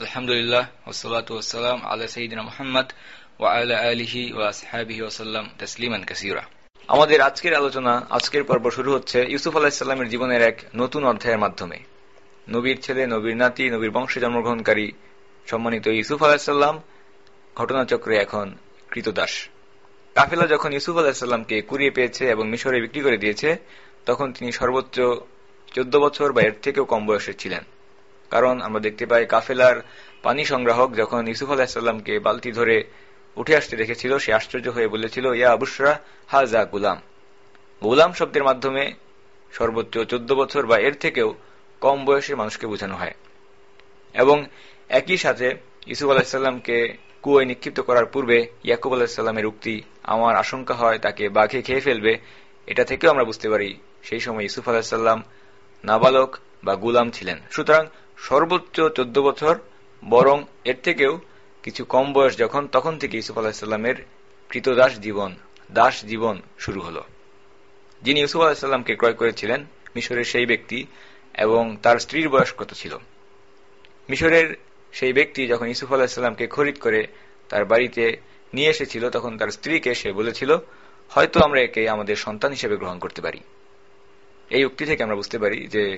আলহামদুলিল্লাহ ওসলাত ওসালাম আলা সঈদিনা মোহাম্মদ ওয়া আলা আলিহি ওয়া আসহাবিহি ওসাল্লাম তসলিমান কাসিরা আমাদের আজকের আলোচনা, আজকের পর্ব শুরু হচ্ছে ইউসুফ আলাহিসাল্লামের জীবনের এক নতুন অধ্যায়ের মাধ্যমে। নবীর ছেলে, নবীর নাতি, নবীর বংশে জন্মগ্রহণকারী সম্মানিত ইউসুফ আলাহিসাল্লাম ঘটনাচক্রে এখন কৃতদাস। কাফেলা যখন ইউসুফ আলাহিসাল্লামকে কুড়িয়ে পেয়েছে এবং মিশরে বিক্রি করে দিয়েছে, তখন তিনি সর্বোচ্চ চোদ্দ বছর বা এর থেকেও কম বয়সের ছিলেন। কারণ আমরা দেখতে পাই কাফেলার পানি সংগ্রাহক যখন ইউসুফ আলাহিসাল্লামকে বালতি ধরে উঠে আসতে দেখেছিল, সে আশ্চর্য হয়ে বলেছিল, ইয়া আবুসরা হাজা গুলাম। গুলাম শব্দের মাধ্যমে সর্বোচ্চ চোদ্দ বছর বা এর থেকেও কম বয়সের মানুষকে বোঝানো হয়। এবং একই সাথে ইসুফ আলাহিসাল্লামকে কুয়োয় নিক্ষিপ্ত করার পূর্বে ইয়াকুব আলাহিসাল্লামের উক্তি, আমার আশঙ্কা হয় তাকে বাঘে খেয়ে ফেলবে। এটা থেকেও আমরা বুঝতে পারি, সেই সময় ইসুফ আলাহিসাল্লাম নাবালক বা গুলাম ছিলেন। সুতরাং সর্বোচ্চ চোদ্দ বছর, বরং এর থেকেও কিছু কম বয়স যখন, তখন থেকে ইউসুফ আলাহিসাল্লামের কৃতদাস জীবন, দাস জীবন শুরু হল। যিনি ইউসুফ আলাহিসাল্লামকে ক্রয় করেছিলেন, মিশরের সেই ব্যক্তি এবং তার স্ত্রীর বয়স কত ছিল? মিশরের সেই ব্যক্তি যখন ইউসুফ আলাহিসাল্লামকে খরিদ করে তার বাড়িতে নিয়ে এসেছিল, তখন তার স্ত্রীকে সে বলেছিল, হয়তো আমরা একে আমাদের সন্তান হিসেবে গ্রহণ করতে পারি। এই উক্তি থেকে আমরা বুঝতে পারি যে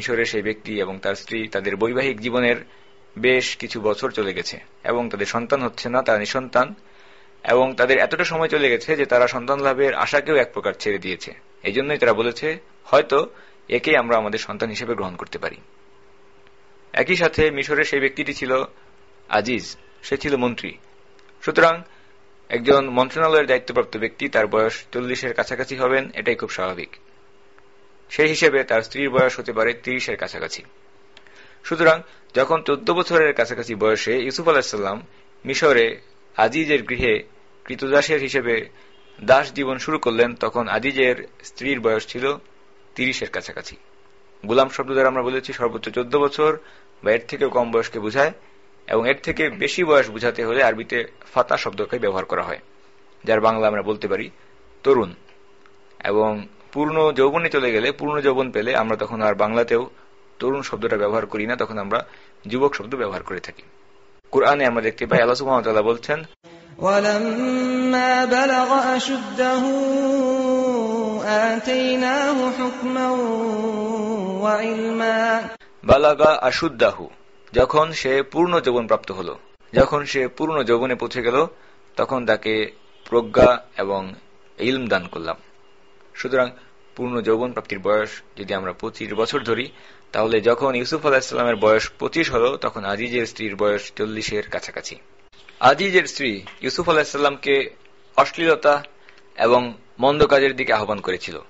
মিশরের সেই ব্যক্তি এবং তার স্ত্রী তাদের বৈবাহিক জীবনের বেশ কিছু বছর চলে গেছে এবং তাদের সন্তান হচ্ছে না, তারা নিঃসন্তান এবং তাদের এতটা সময় চলে গেছে যে তারা সন্তান লাভের আশাকেও এক প্রকার ছেড়ে দিয়েছে। এই জন্যই তারা বলেছে, হয়তো একে আমরা আমাদের সন্তান হিসেবে গ্রহণ করতে পারি। একই সাথে মিশরের সেই ব্যক্তিটি ছিল আজিজ, সে ছিল মন্ত্রী। সুতরাং একজন মন্ত্রণালয়ের দায়িত্বপ্রাপ্ত ব্যক্তি তার বয়স চল্লিশের কাছাকাছি হবেন, এটাই খুব স্বাভাবিক। সেই হিসেবে তার স্ত্রীর বয়স হতে পারে তিরিশের কাছাকাছি। সুতরাং যখন চোদ্দ বছরের কাছাকাছি বয়সে ইউসুফ আলাহিসাল্লাম মিশরে আজিজের গৃহে কৃতদাসের হিসেবে দাস জীবন শুরু করলেন, তখন আজিজের স্ত্রীর বয়স ছিল তিরিশের কাছাকাছি। গুলাম শব্দ দ্বারা আমরা বলেছি সর্বোচ্চ চোদ্দ বছর বা এর থেকেও কম বয়সকে বোঝায় এবং এর থেকে বেশি বয়স বুঝাতে হলে আরবিতে ফাতা শব্দকে ব্যবহার করা হয়, যার বাংলা আমরা বলতে পারি তরুণ। এবং পূর্ণ যৌবনে চলে গেলে পূর্ণ যৌবন পেলে আমরা তখন আর বাংলাতেও তরুণ শব্দটা ব্যবহার করি না তখন আমরা যুবক শব্দ ব্যবহার করে থাকি। কোরআনে আমরা দেখতে পাই আল্লাহ সুহামতাল্লাহ বলছেন বালাগা আশুদ্দাহু যখন সে পূর্ণ যৌবন প্রাপ্ত হল যখন সে পূর্ণ যৌবনে পৌঁছে গেল তখন তাকে প্রজ্ঞা এবং ইলম দান করলাম। সুতরাং পূর্ণ যৌবন প্রাপ্তির বয়স যদি আমরা পঁচিশ বছর ধরি, তাহলে যখন ইউসুফ আলাহিসাল্লামের বয়স পঁচিশ হল, তখন আজিজের স্ত্রীর বয়স চল্লিশের কাছাকাছি। আজিজের স্ত্রী ইউসুফ আলাহিসাল্লামকে অশ্লীলতা এবং মন্দ কাজের দিকে আহ্বান করেছিল।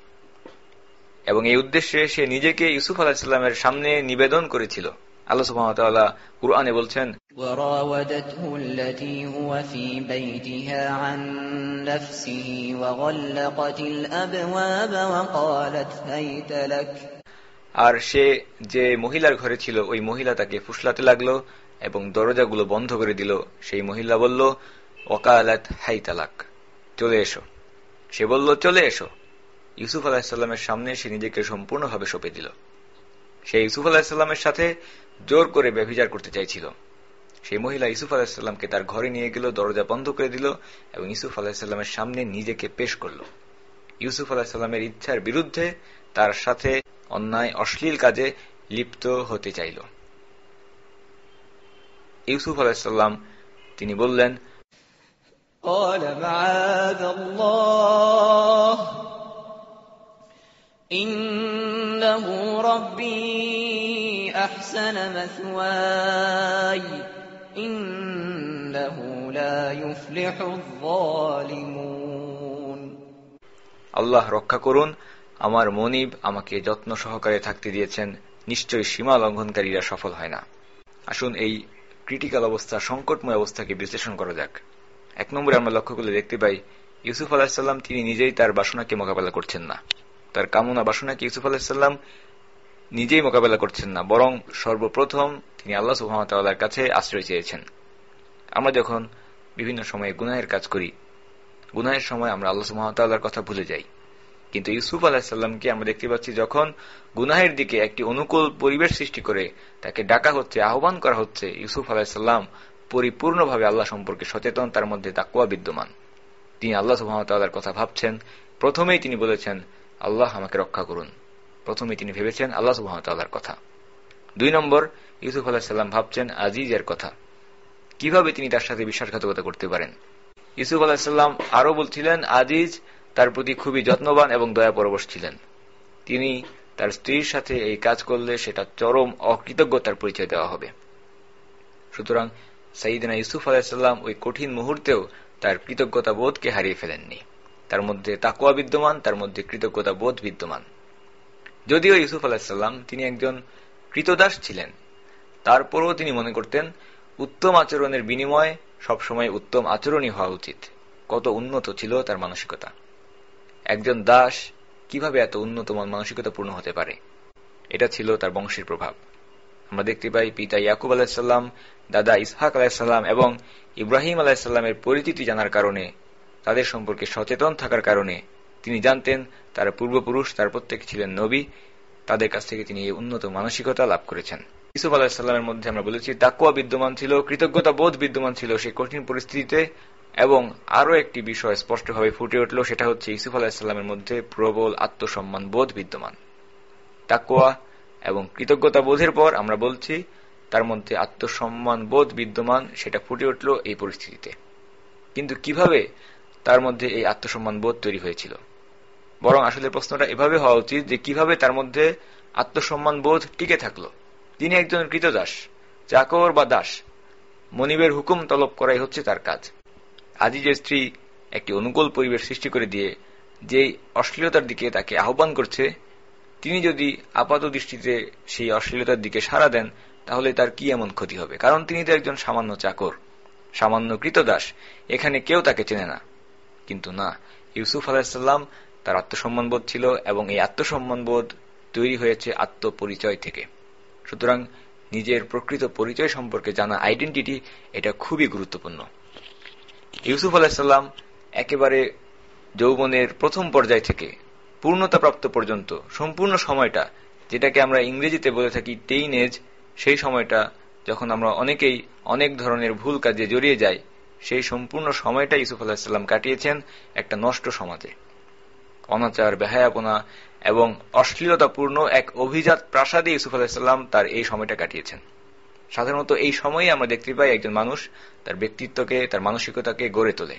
এবং এই উদ্দেশ্যে সে নিজেকে ইউসুফ আলাহিসাল্লামের সামনে নিবেদন করেছিল। আল্লাহ সুবহানাহু কুরআনে বলছেন وراودته التي هو في بيتها عن نفسه وغلقت الأبواب وقالت هيت لك আর সে যে মহিলার ঘরে ছিল ওই মহিলা তাকে ফুসলাতে লাগলো এবং দরজাগুলো বন্ধ করে দিল সেই মহিলা বলল ওকালাত হাই তালাক চলে এসো সে বলল চলে এসো ইউসুফ আলাহিসাল্লামের সামনে সে নিজেকে সম্পূর্ণভাবে সঁপে দিল সে ইউসুফ আলাহিসাল্লামের সাথে জোর করে ব্যভিচার করতে চাইছিল সেই মহিলা ইসুফ আলাহিসাল্লামকে তার ঘরে নিয়ে গেল দরজা বন্ধ করে দিল এবং ইসুফ আলাহিসাল্লামের সামনে নিজেকে পেশ করল ইউসুফ আলাহিসাল্লামের ইচ্ছার বিরুদ্ধে তার সাথে অন্যায় অশ্লীল কাজে লিপ্ত হতে চাইল ইউসুফ আলাহিসাল্লাম তিনি বললেন قال معاذ الله إنه ربي أحسن مثواي إنه لا يفلح الظالمون আল্লাহ রক্ষা করুন আমার মনিব আমাকে যত্ন সহকারে থাকতে দিয়েছেন নিশ্চয়ই সীমা লঙ্ঘনকারীরা সফল হয় না আসুন এই ক্রিটিক্যাল অবস্থা সংকটময় অবস্থাকে বিশ্লেষণ করা যাক এক নম্বরে আমরা লক্ষ্য করলে দেখতে পাই ইউসুফ আলাহিসাল্লাম তিনি নিজেই তার বাসনাকে মোকাবেলা করছেন না তার কামনা বাসনাকে ইউসুফ আলাহিসাল্লাম নিজেই মোকাবেলা করছেন না, বরং সর্বপ্রথম তিনি আল্লাহ সুহামতাল্লাহর কাছে আশ্রয় চেয়েছেন। আমরা যখন বিভিন্ন সময়ে গুনাহের কাজ করি, গুনাহের সময় আমরা আল্লাহ সুহামতাল্লাহর কথা ভুলে যাই। কিন্তু ইউসুফ আলাহিসাল্লামকে আমরা দেখতে পাচ্ছি যখন গুনাহের দিকে একটি অনুকূল পরিবেশ সৃষ্টি করে, তাকে ডাকা হচ্ছে, আহ্বান করা হচ্ছে, ইউসুফ আলাহিসাল্লাম পরিপূর্ণভাবে আল্লাহ সম্পর্কে সচেতন, তার মধ্যে তাকুয়া বিদ্যমান। তিনি আল্লাহ সুহামতাল্লাহর কথা ভাবছেন। প্রথমেই তিনি বলেছেন আল্লাহ আমাকে রক্ষা করুন। প্রথমে তিনি ভেবেছেন আল্লাহ সুহামতাল্লাহর কথা। দুই নম্বর, ইউসুফ আলাহিসাল্লাম ভাবছেন আজিজের কথা। কীভাবে তিনি তার সাথে বিশ্বাসঘাতকতা করতে পারেন? ইউসুফ আলাহিসাল্লাম আরও বলছিলেন, আজিজ তার প্রতি খুবই যত্নবান এবং দয়া পরবশ ছিলেন। তিনি তার স্ত্রীর সাথে এই কাজ করলে সেটা চরম অকৃতজ্ঞতার পরিচয় দেওয়া হবে। সুতরাং সাইদিনা ইউসুফ আলাহিসাল্লাম ওই কঠিন মুহূর্তেও তার কৃতজ্ঞতা বোধকে হারিয়ে ফেলেননি। তার মধ্যে তাকুয়া বিদ্যমান, তার মধ্যে কৃতজ্ঞতা বোধ বিদ্যমান। যদিও ইউসুফ আলাহিসাল্লাম তিনি একজন কৃতদাস ছিলেন, তারপরও তিনি মনে করতেন, উত্তম আচরণের বিনিময়ে সবসময় উত্তম আচরণই হওয়া উচিত। কত উন্নত ছিল তার মানসিকতা। একজন দাস কীভাবে এত উন্নত মানসিকতা পূর্ণ হতে পারে? এটা ছিল তার বংশের প্রভাব। আমরা দেখতে পাই পিতা ইয়াকুব আলাহিসাল্লাম দাদা ইসহাক আলাহিসাল্লাম এবং ইব্রাহিম আলাহিসাল্লামের পরিচিতি জানার কারণে তাদের সম্পর্কে সচেতন থাকার কারণে তিনি জানতেন তার পূর্বপুরুষ, তার প্রত্যেকে ছিলেন নবী। তাদের কাছ থেকে তিনি এই উন্নত মানসিকতা লাভ করেছেন। ইসুফ আলাহিসাল্লামের মধ্যে আমরা বলেছি, তাকুয়া বিদ্যমান ছিল, কৃতজ্ঞতা বোধ বিদ্যমান ছিল সেই কঠিন পরিস্থিতিতে এবং আরও একটি বিষয় স্পষ্টভাবে ফুটে উঠল, সেটা হচ্ছে ইসুফ আলাহিসাল্লামের মধ্যে প্রবল আত্মসম্মান বোধ বিদ্যমান। তাকুয়া এবং কৃতজ্ঞতা বোধের পর আমরা বলছি, তার মধ্যে আত্মসম্মান বোধ বিদ্যমান, সেটা ফুটে উঠল এই পরিস্থিতিতে। কিন্তু কীভাবে তার মধ্যে এই আত্মসম্মান বোধ তৈরি হয়েছিল। বরং আসলে প্রশ্নটা এভাবে হওয়া উচিত যে কীভাবে তার মধ্যে আত্মসম্মান বোধ টিকে থাকল। তিনি একজন কৃতদাস, চাকর বা দাস। মনিবের হুকুম তলব করাই হচ্ছে তার কাজ। আজিজের স্ত্রী একটি অনুকূল পরিবেশ সৃষ্টি করে দিয়ে যে অশ্লীলতার দিকে তাকে আহ্বান করছে, তিনি যদি আপাত দৃষ্টিতে সেই অশ্লীলতার দিকে সাড়া দেন, তাহলে তার কি এমন ক্ষতি হবে? কারণ তিনি তো একজন সামান্য চাকর, সামান্য কৃতদাস, এখানে কেউ তাকে চেনে না। কিন্তু না। ইউসুফ আলাহিসাল্লাম তার আত্মসম্মানবোধ ছিল এবং এই আত্মসম্মানবোধ তৈরি হয়েছে আত্মপরিচয় থেকে। সুতরাং নিজের প্রকৃত পরিচয় সম্পর্কে জানা আইডেন্টিটি, এটা খুবই গুরুত্বপূর্ণ। ইউসুফ আলাহিসাল্লাম একেবারে যৌবনের প্রথম পর্যায় থেকে পূর্ণতাপ্রাপ্ত পর্যন্ত সম্পূর্ণ সময়টা, যেটাকে আমরা ইংরেজিতে বলে থাকি টেইন এজ সেই সময়টা যখন আমরা অনেকেই অনেক ধরনের ভুল কাজে জড়িয়ে যাই সেই সম্পূর্ণ সময়টা ইউসুফ আলাহিসাল্লাম কাটিয়েছেন একটা নষ্ট সমাজে। অনাচার, বেহায়াপনা এবং অশ্লীলতাপূর্ণ এক অভিজাত প্রাসাদে ইউসুফ আলাহিসাল্লাম তার এই সময়টা কাটিয়েছেন। সাধারণত এই সময়ে আমরা দেখতে পাই একজন মানুষ তার ব্যক্তিত্বকে, তার মানসিকতাকে গড়ে তোলে।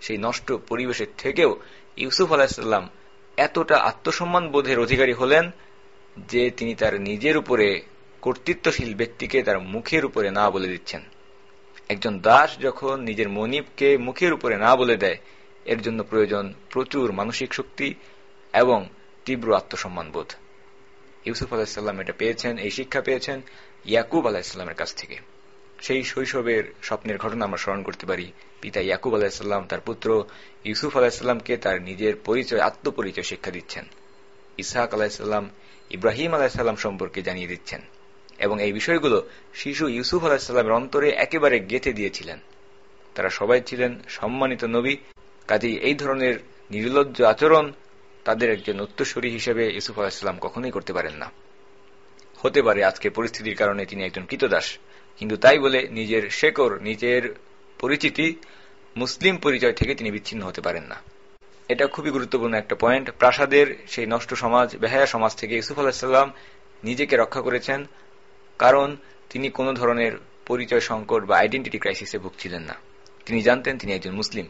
সেই নষ্ট পরিবেশের থেকেও ইউসুফ আলাহিসাল্লাম এতটা আত্মসম্মান বোধের অধিকারী হলেন যে তিনি তার নিজের উপরে কর্তৃত্বশীল ব্যক্তিকে তার মুখের উপরে না বলে দিচ্ছেন। একজন দাস যখন নিজের মনিবকে মুখের উপরে না বলে দেয়, এর জন্য প্রয়োজন প্রচুর মানসিক শক্তি এবং তীব্র আত্মসম্মান বোধ। ইউসুফ আলাহিসাল্লাম এটা পেয়েছেন, এই শিক্ষা পেয়েছেন ইয়াকুব আলাহিসাল্লামের কাছ থেকে। সেই শৈশবের স্বপ্নের ঘটনা আমরা স্মরণ করতে পারি। পিতা ইয়াকুব আলাহিসাল্লাম তার পুত্র ইউসুফ আলাহিসাল্লামকে তার নিজের পরিচয়, আত্মপরিচয় শিক্ষা দিচ্ছেন। ইসাহাক আলাহিসাল্লাম ইব্রাহিম আলাহিসাল্লাম সম্পর্কে জানিয়ে দিচ্ছেন। এবং এই বিষয়গুলো শিশু ইউসুফ আলাহিসাল্লামের অন্তরে একেবারে গেঁথে দিয়েছিলেন। তারা সবাই ছিলেন সম্মানিত নবী, কাজেই এই ধরনের নির্লজ্জ আচরণ তাদের একজন উত্তরসূরি হিসেবে ইউসুফ আলাহিসাল্লাম কখনোই করতে পারেন না। হতে পারে আজকে পরিস্থিতির কারণে তিনি একজন কৃতদাস কিন্তু তাই বলে নিজের শেকর নিজের পরিচিতি, মুসলিম পরিচয় থেকে তিনি বিচ্ছিন্ন হতে পারেন না। এটা খুবই গুরুত্বপূর্ণ একটা পয়েন্ট। প্রাসাদের সেই নষ্ট সমাজ, বেহায়া সমাজ থেকে ইউসুফ আলাহিসাল্লাম নিজেকে রক্ষা করেছেন। কারণ তিনি কোনো ধরনের পরিচয় সংকট বা আইডেন্টিটি ক্রাইসিসে ভুগছিলেন না। তিনি জানতেন তিনি একজন মুসলিম।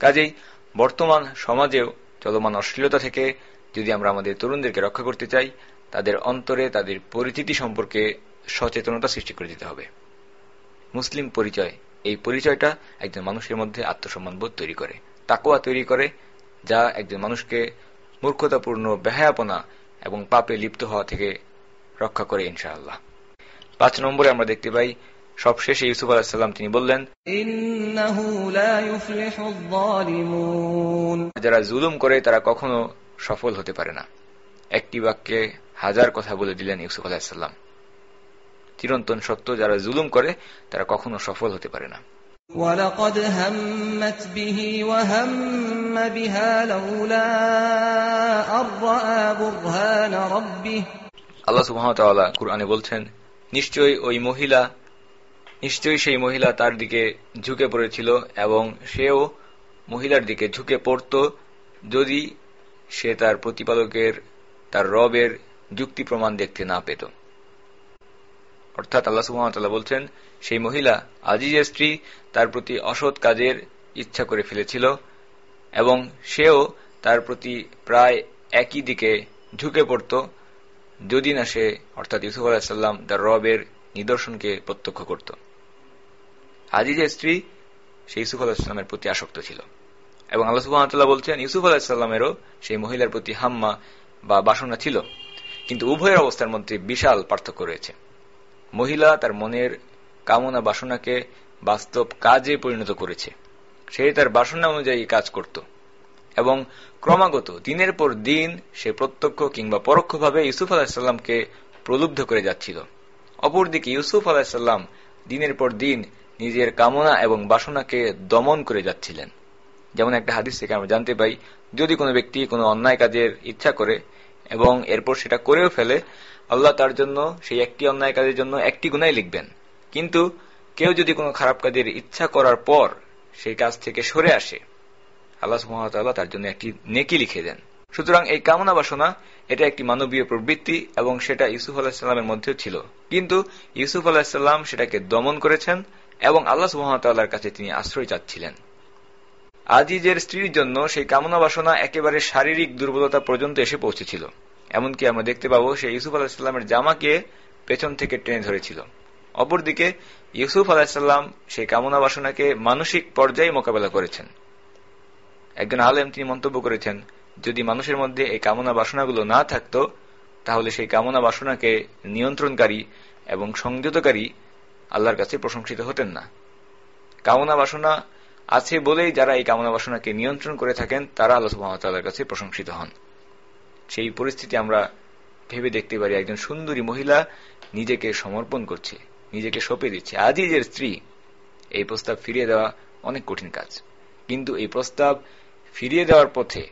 কাজেই বর্তমান সমাজেও চলমান অশ্লীলতা থেকে যদি আমরা আমাদের তরুণদেরকে রক্ষা করতে চাই, তাদের অন্তরে তাদের পরিচিতি সম্পর্কে সচেতনতা সৃষ্টি করে দিতে হবে। মুসলিম পরিচয়, এই পরিচয়টা একজন মানুষের মধ্যে আত্মসম্মানবোধ তৈরি করে, তাকোয়া তৈরি করে, যা একজন মানুষকে মূর্খতাপূর্ণ বেহায়াপনা এবং পাপে লিপ্ত হওয়া থেকে রক্ষা করে ইনশাআল্লাহ। পাঁচ নম্বরে আমরা দেখতে পাই সবশেষে ইউসুফ আলাহিসাল্লাম তিনি বললেন যারা জুলুম করে তারা কখনো সফল হতে পারে না একটি বাক্যে হাজার কথা বলে দিলেন ইউসুফ আলাহিসাল্লাম চিরন্তন সত্য যারা জুলুম করে তারা কখনো সফল হতে পারে না ولقد همت به وهم بها لولا أن رأى برهان ربه আল্লাহ সুহামতাল্লাহ কুরআনে বলছেন নিশ্চয়ই ওই মহিলা, নিশ্চয়ই সেই মহিলা তার দিকে ঝুঁকে পড়েছিল এবং সেও মহিলার দিকে ঝুঁকে পড়ত যদি সে তার প্রতিপালকের, তার রবের যুক্তি প্রমাণ দেখতে না পেত। অর্থাৎ আল্লাহ সুহামতাল্লাহ বলছেন, সেই মহিলা আজিজের স্ত্রী তার প্রতি অসৎ কাজের ইচ্ছা করে ফেলেছিল এবং সেও তার প্রতি প্রায় একই দিকে ঝুঁকে পড়ত যদি না সে অর্থাৎ ইউসুফ আলাহিসাল্লাম তার রবের নিদর্শনকে প্রত্যক্ষ করত। আজিজের স্ত্রী সে ইউসুফ আলাহিসাল্লামের প্রতি আসক্ত ছিল। এবং আল্লাহ সুবাহতাল্লাহ বলছেন, ইউসুফ আলাহিসাল্লামেরও সেই মহিলার প্রতি হাম্মা বা বাসনা ছিল। কিন্তু উভয়ের অবস্থার মধ্যে বিশাল পার্থক্য রয়েছে। মহিলা তার মনের কামনা বাসনাকে বাস্তব কাজে পরিণত করেছে। সে তার বাসনা অনুযায়ী কাজ করত। এবং ক্রমাগত, দিনের পর দিন সে প্রত্যক্ষ কিংবা পরোক্ষভাবে ইউসুফ আলাহিসাল্লামকে প্রলুব্ধ করে যাচ্ছিল। অপরদিকে ইউসুফ আলাহিসাল্লাম দিনের পর দিন নিজের কামনা এবং বাসনাকে দমন করে যাচ্ছিলেন। যেমন একটা হাদিস থেকে আমরা জানতে পাই, যদি কোনো ব্যক্তি কোনো অন্যায় কাজের ইচ্ছা করে এবং এরপর সেটা করেও ফেলে, আল্লাহ তার জন্য সেই একটি অন্যায় কাজের জন্য একটি গুণাই লিখবেন। কিন্তু কেউ যদি কোনো খারাপ কাজের ইচ্ছা করার পর সেই কাজ থেকে সরে আসে আল্লাহ সুহামতাল্লাহ তার জন্য একটি নেকি লিখে দেন। সুতরাং এই কামনা বাসনা, এটা একটি মানবীয় প্রবৃত্তি এবং সেটা ইউসুফ আলাহিসাল্লামের মধ্যেও ছিল। কিন্তু ইউসুফ আলাহিসাল্লাম সেটাকে দমন করেছেন এবং আল্লাহ সুহামতাল্লাহর কাছে তিনি আশ্রয় চাচ্ছিলেন। আজিজের স্ত্রীর জন্য সেই কামনা বাসনা একেবারে শারীরিক দুর্বলতা পর্যন্ত এসে পৌঁছেছিল। এমনকি আমরা দেখতে পাবো সে ইউসুফ আলাহিসাল্লামের জামাকে পেছন থেকে টেনে ধরেছিল। অপরদিকে ইউসুফ আলাহিসাল্লাম সেই কামনা বাসনাকে মানসিক পর্যায়ে মোকাবেলা করেছেন। একজন আলেম তিনি মন্তব্য করেছেন, যদি মানুষের মধ্যে এই কামনা বাসনাগুলো না থাকত, তাহলে সেই কামনা বাসনাকে নিয়ন্ত্রণকারী এবং সংযতকারী আল্লাহর কাছে প্রশংসিত হতেন না। কামনা বাসনা আছে বলেই যারা এই কামনা বাসনাকে নিয়ন্ত্রণ করে থাকেন, তারা আল্লাহ সুহামতাল্লাহর কাছে প্রশংসিত হন। সেই পরিস্থিতি আমরা ভেবে দেখতে পারি, একজন সুন্দরী মহিলা নিজেকে সমর্পণ করছে, নিজেকে সঁপে দিচ্ছে। আজিজের স্ত্রী এই প্রস্তাব ফিরিয়ে দেওয়া অনেক কঠিন কাজ। কিন্তু এই প্রস্তাব ফিরিয়ে দেওয়ার পথে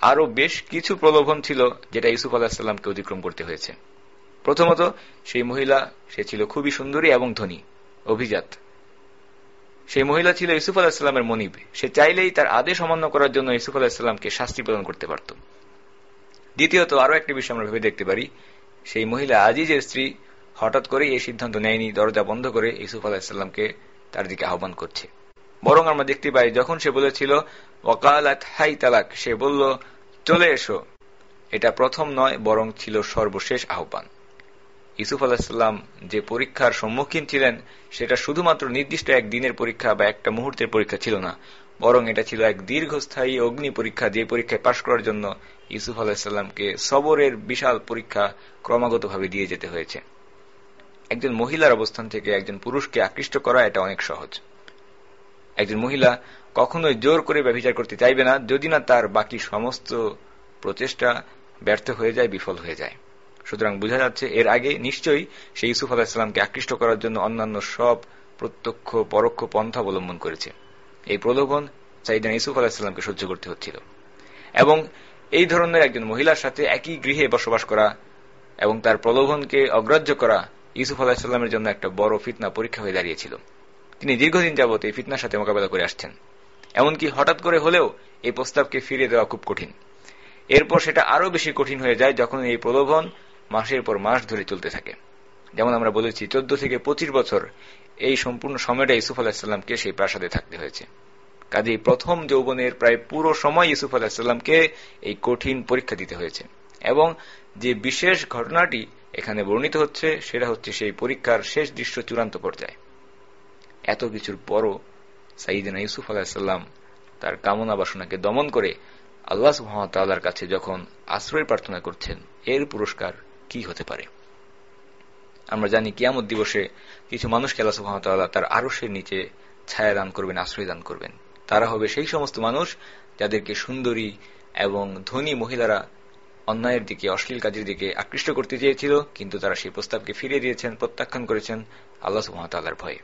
আরও বেশ কিছু প্রলোভন ছিল যেটা ইউসুফ আলাহিসাল্লামকে অতিক্রম করতে হয়েছে। প্রথমত, সেই মহিলা, সে ছিল খুবই সুন্দরী এবং ধনী, অভিজাত। সেই মহিলা ছিল ইউসুফ আলাহিসাল্লামের মনিব। সে চাইলেই তার আদেশ অমান্য করার জন্য ইউসুফ আলাহিসাল্লামকে শাস্তি প্রদান করতে পারত। দ্বিতীয়ত আরও একটি বিষয় আমরা ভেবে দেখতে পারি, সেই মহিলা আজিজের স্ত্রী হঠাৎ করেই এই সিদ্ধান্ত নেয়নি, দরজা বন্ধ করে ইউসুফ আলাহিসাল্লামকে তার দিকে আহ্বান করছে। বরং আমরা দেখতে পাই, যখন সে বলেছিল ওকালাত হাই তালাক, সে বলল, চলে এসো। এটা প্রথম নয়, বরং ছিল সর্বশেষ আহ্বান। ইসুফ আলাহিসাল্লাম যে পরীক্ষার সম্মুখীন ছিলেন, সেটা শুধুমাত্র নির্দিষ্ট এক দিনের পরীক্ষা বা একটা মুহূর্তের পরীক্ষা ছিল না, বরং এটা ছিল এক দীর্ঘস্থায়ী অগ্নি পরীক্ষা যে পরীক্ষায় পাশ করার জন্য ইসুফ আলাহিসাল্লামকে সবরের বিশাল পরীক্ষা ক্রমাগতভাবে দিয়ে যেতে হয়েছে। একজন মহিলার অবস্থান থেকে একজন পুরুষকে আকৃষ্ট করা এটা অনেক সহজ। একজন মহিলা কখনোই জোর করে ব্যবচার করতে চাইবে না, যদি না তার বাকি সমস্ত প্রচেষ্টা ব্যর্থ হয়ে যায়, বিফল হয়ে যায়। সুতরাং বোঝা যাচ্ছে, এর আগে নিশ্চয়ই সে ইউসুফ আলাহিসাল্লামকে আকৃষ্ট করার জন্য অন্যান্য সব প্রত্যক্ষ, পরোক্ষ পন্থা অবলম্বন করেছে। এই প্রলোভন সাইদান ইউসুফ আলাহিসাল্লামকে সহ্য করতে হচ্ছিল। এবং এই ধরনের একজন মহিলার সাথে একই গৃহে বসবাস করা এবং তার প্রলোভনকে অগ্রাহ্য করা ইউসুফ আলাহিসাল্লামের জন্য একটা বড় ফিতনা পরীক্ষা হয়ে দাঁড়িয়েছিল। তিনি দীর্ঘদিন যাবত এই ফিতনার সাথে মোকাবেলা করে আসছেন। এমনকি হঠাৎ করে হলেও এই প্রস্তাবকে ফিরিয়ে দেওয়া খুব কঠিন। এরপর সেটা আরও বেশি কঠিন হয়ে যায় যখন এই প্রলোভন মাসের পর মাস ধরে চলতে থাকে। যেমন আমরা বলেছি, চোদ্দ থেকে পঁচিশ বছর এই সম্পূর্ণ সময়টা ইসুফ আলাহিসাল্লামকে সেই প্রাসাদে থাকতে হয়েছে। কাজেই প্রথম যৌবনের প্রায় পুরো সময় ইসুফ আলাহিসাল্লামকে এই কঠিন পরীক্ষা দিতে হয়েছে। এবং যে বিশেষ ঘটনাটি এখানে বর্ণিত হচ্ছে, সেটা হচ্ছে সেই পরীক্ষার শেষ দৃশ্য চূড়ান্ত পর্যায়ে। এত কিছুর পরও সাইদিনা ইউসুফ আলাহিসাল্লাম তার কামনা বাসনাকে দমন করে আল্লাহ সুহামতাল্লাহর কাছে যখন আশ্রয় প্রার্থনা করছেন, এর পুরস্কার কি হতে পারে? আমরা জানি কিয়ামত দিবসে কিছু মানুষকে আল্লাহ সুহামতাল্লাহ তার আরসের নিচে ছায়া দান করবেন, আশ্রয় দান করবেন। তারা হবে সেই সমস্ত মানুষ যাদেরকে সুন্দরী এবং ধনী মহিলারা অন্যায়ের দিকে, অশ্লীল কাজের দিকে আকৃষ্ট করতে চেয়েছিল, কিন্তু তারা সেই প্রস্তাবকে ফিরিয়ে দিয়েছেন, প্রত্যাখ্যান করেছেন আল্লাহ সুহামতাল্লাহর ভয়ে।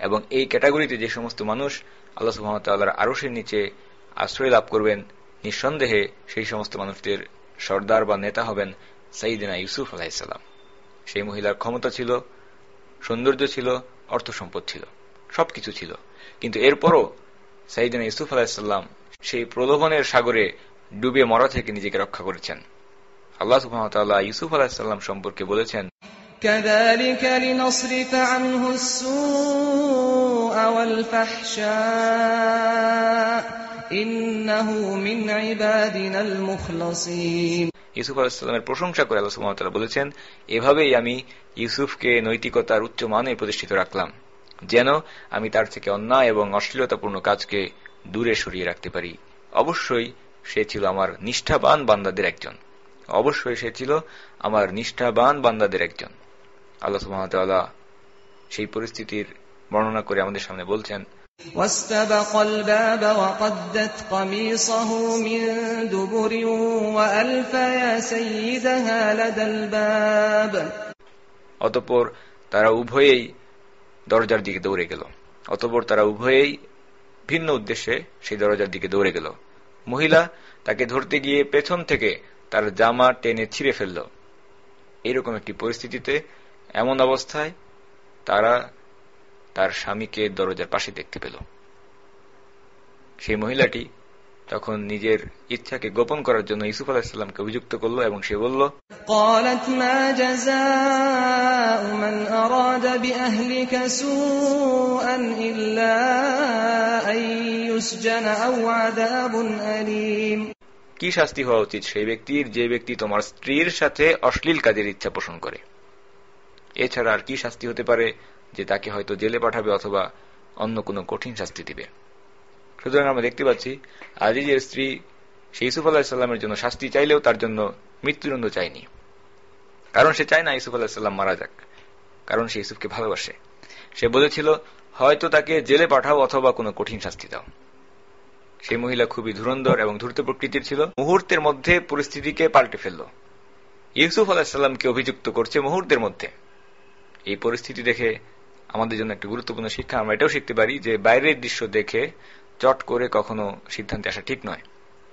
এবং এই ক্যাটাগরিতে যে সমস্ত মানুষ আল্লাহ সুহামতাল্লাহর আরসের নিচে আশ্রয় লাভ করবেন, নিঃসন্দেহে সেই সমস্ত মানুষদের সর্দার বা নেতা হবেন সাইদিনা ইউসুফ আলাহিসাল্লাম সেই মহিলার ক্ষমতা ছিল, সৌন্দর্য ছিল, অর্থ সম্পদ ছিল, সবকিছু ছিল। কিন্তু এরপরও সাইদিনা ইউসুফ আলাহিসাল্লাম সেই প্রলোভনের সাগরে ডুবে মরা থেকে নিজেকে রক্ষা করেছেন। আল্লাহ সুহামতাল্লাহ ইউসুফ আলাহিসাল্লাম সম্পর্কে বলেছেন كذلك لنصرف عنه السوء والفحشاء إنه من عبادنا المخلصين ইউসুফ আলাহিসাল্লামের প্রশংসা করে আল্লাহ সুহামতাল্লাহ বলেছেন এভাবেই আমি ইউসুফকে নৈতিকতার উচ্চ মানে প্রতিষ্ঠিত রাখলাম যেন আমি তার থেকে অন্যায় এবং অশ্লীলতাপূর্ণ কাজকে দূরে সরিয়ে রাখতে পারি অবশ্যই সে ছিল আমার নিষ্ঠাবান বান্দাদের একজন অবশ্যই সে ছিল আমার নিষ্ঠাবান বান্দাদের একজন আল্লাহ সুহামতাল্লাহ সেই পরিস্থিতির বর্ণনা করে আমাদের সামনে বলছেন واستبق الباب وقدت قميصه من دبر وألف يا سيدها لدى الباب অতপর তারা উভয়েই দরজার দিকে দৌড়ে গেল অতপর তারা উভয়েই ভিন্ন উদ্দেশ্যে সেই দরজার দিকে দৌড়ে গেল মহিলা তাকে ধরতে গিয়ে পেছন থেকে তার জামা টেনে ছিঁড়ে ফেলল এইরকম একটি পরিস্থিতিতে এমন অবস্থায় তারা তার স্বামীকে দরজার পাশে দেখতে পেল। সেই মহিলাটি তখন নিজের ইচ্ছাকে গোপন করার জন্য ইসুফ আলাহিসামকে অভিযুক্ত করল এবং সে বলল কি শাস্তি হওয়া উচিত? সেই ব্যক্তির যে ব্যক্তি তোমার স্ত্রীর সাথে অশ্লীল কাজের ইচ্ছা পোষণ করে। এছাড়া আর কি শাস্তি হতে পারে যে তাকে হয়তো জেলে পাঠাবে অথবা অন্য কোনো কঠিন শাস্তি দিবে। সুতরাং আমরা দেখতে পাচ্ছি, আজিজের স্ত্রী সে ইসুফ আলাহিসাল্লামের জন্য শাস্তি চাইলেও তার জন্য মৃত্যুদণ্ড চায়নি। কারণ সে চায় না ইসুফ আলাহিসাল্লাম মারা যাক। কারণ সে ইসুফকে ভালোবাসে। সে বলেছিল, হয়তো তাকে জেলে পাঠাও অথবা কোনো কঠিন শাস্তি দাও। সেই মহিলা খুবই ধুরন্ধর এবং ধূর্ত প্রকৃতির ছিল। মুহূর্তের মধ্যে পরিস্থিতিকে পাল্টে ফেলল। ইউসুফ আলাহিসাল্লামকে অভিযুক্ত করছে মুহূর্তের মধ্যে। এই পরিস্থিতি দেখে আমাদের জন্য একটা গুরুত্বপূর্ণ শিক্ষা। আমরা এটাও শিখতে পারি যে বাইরের দৃশ্য দেখে চট করে কখনো সিদ্ধান্তে আসা ঠিক নয়।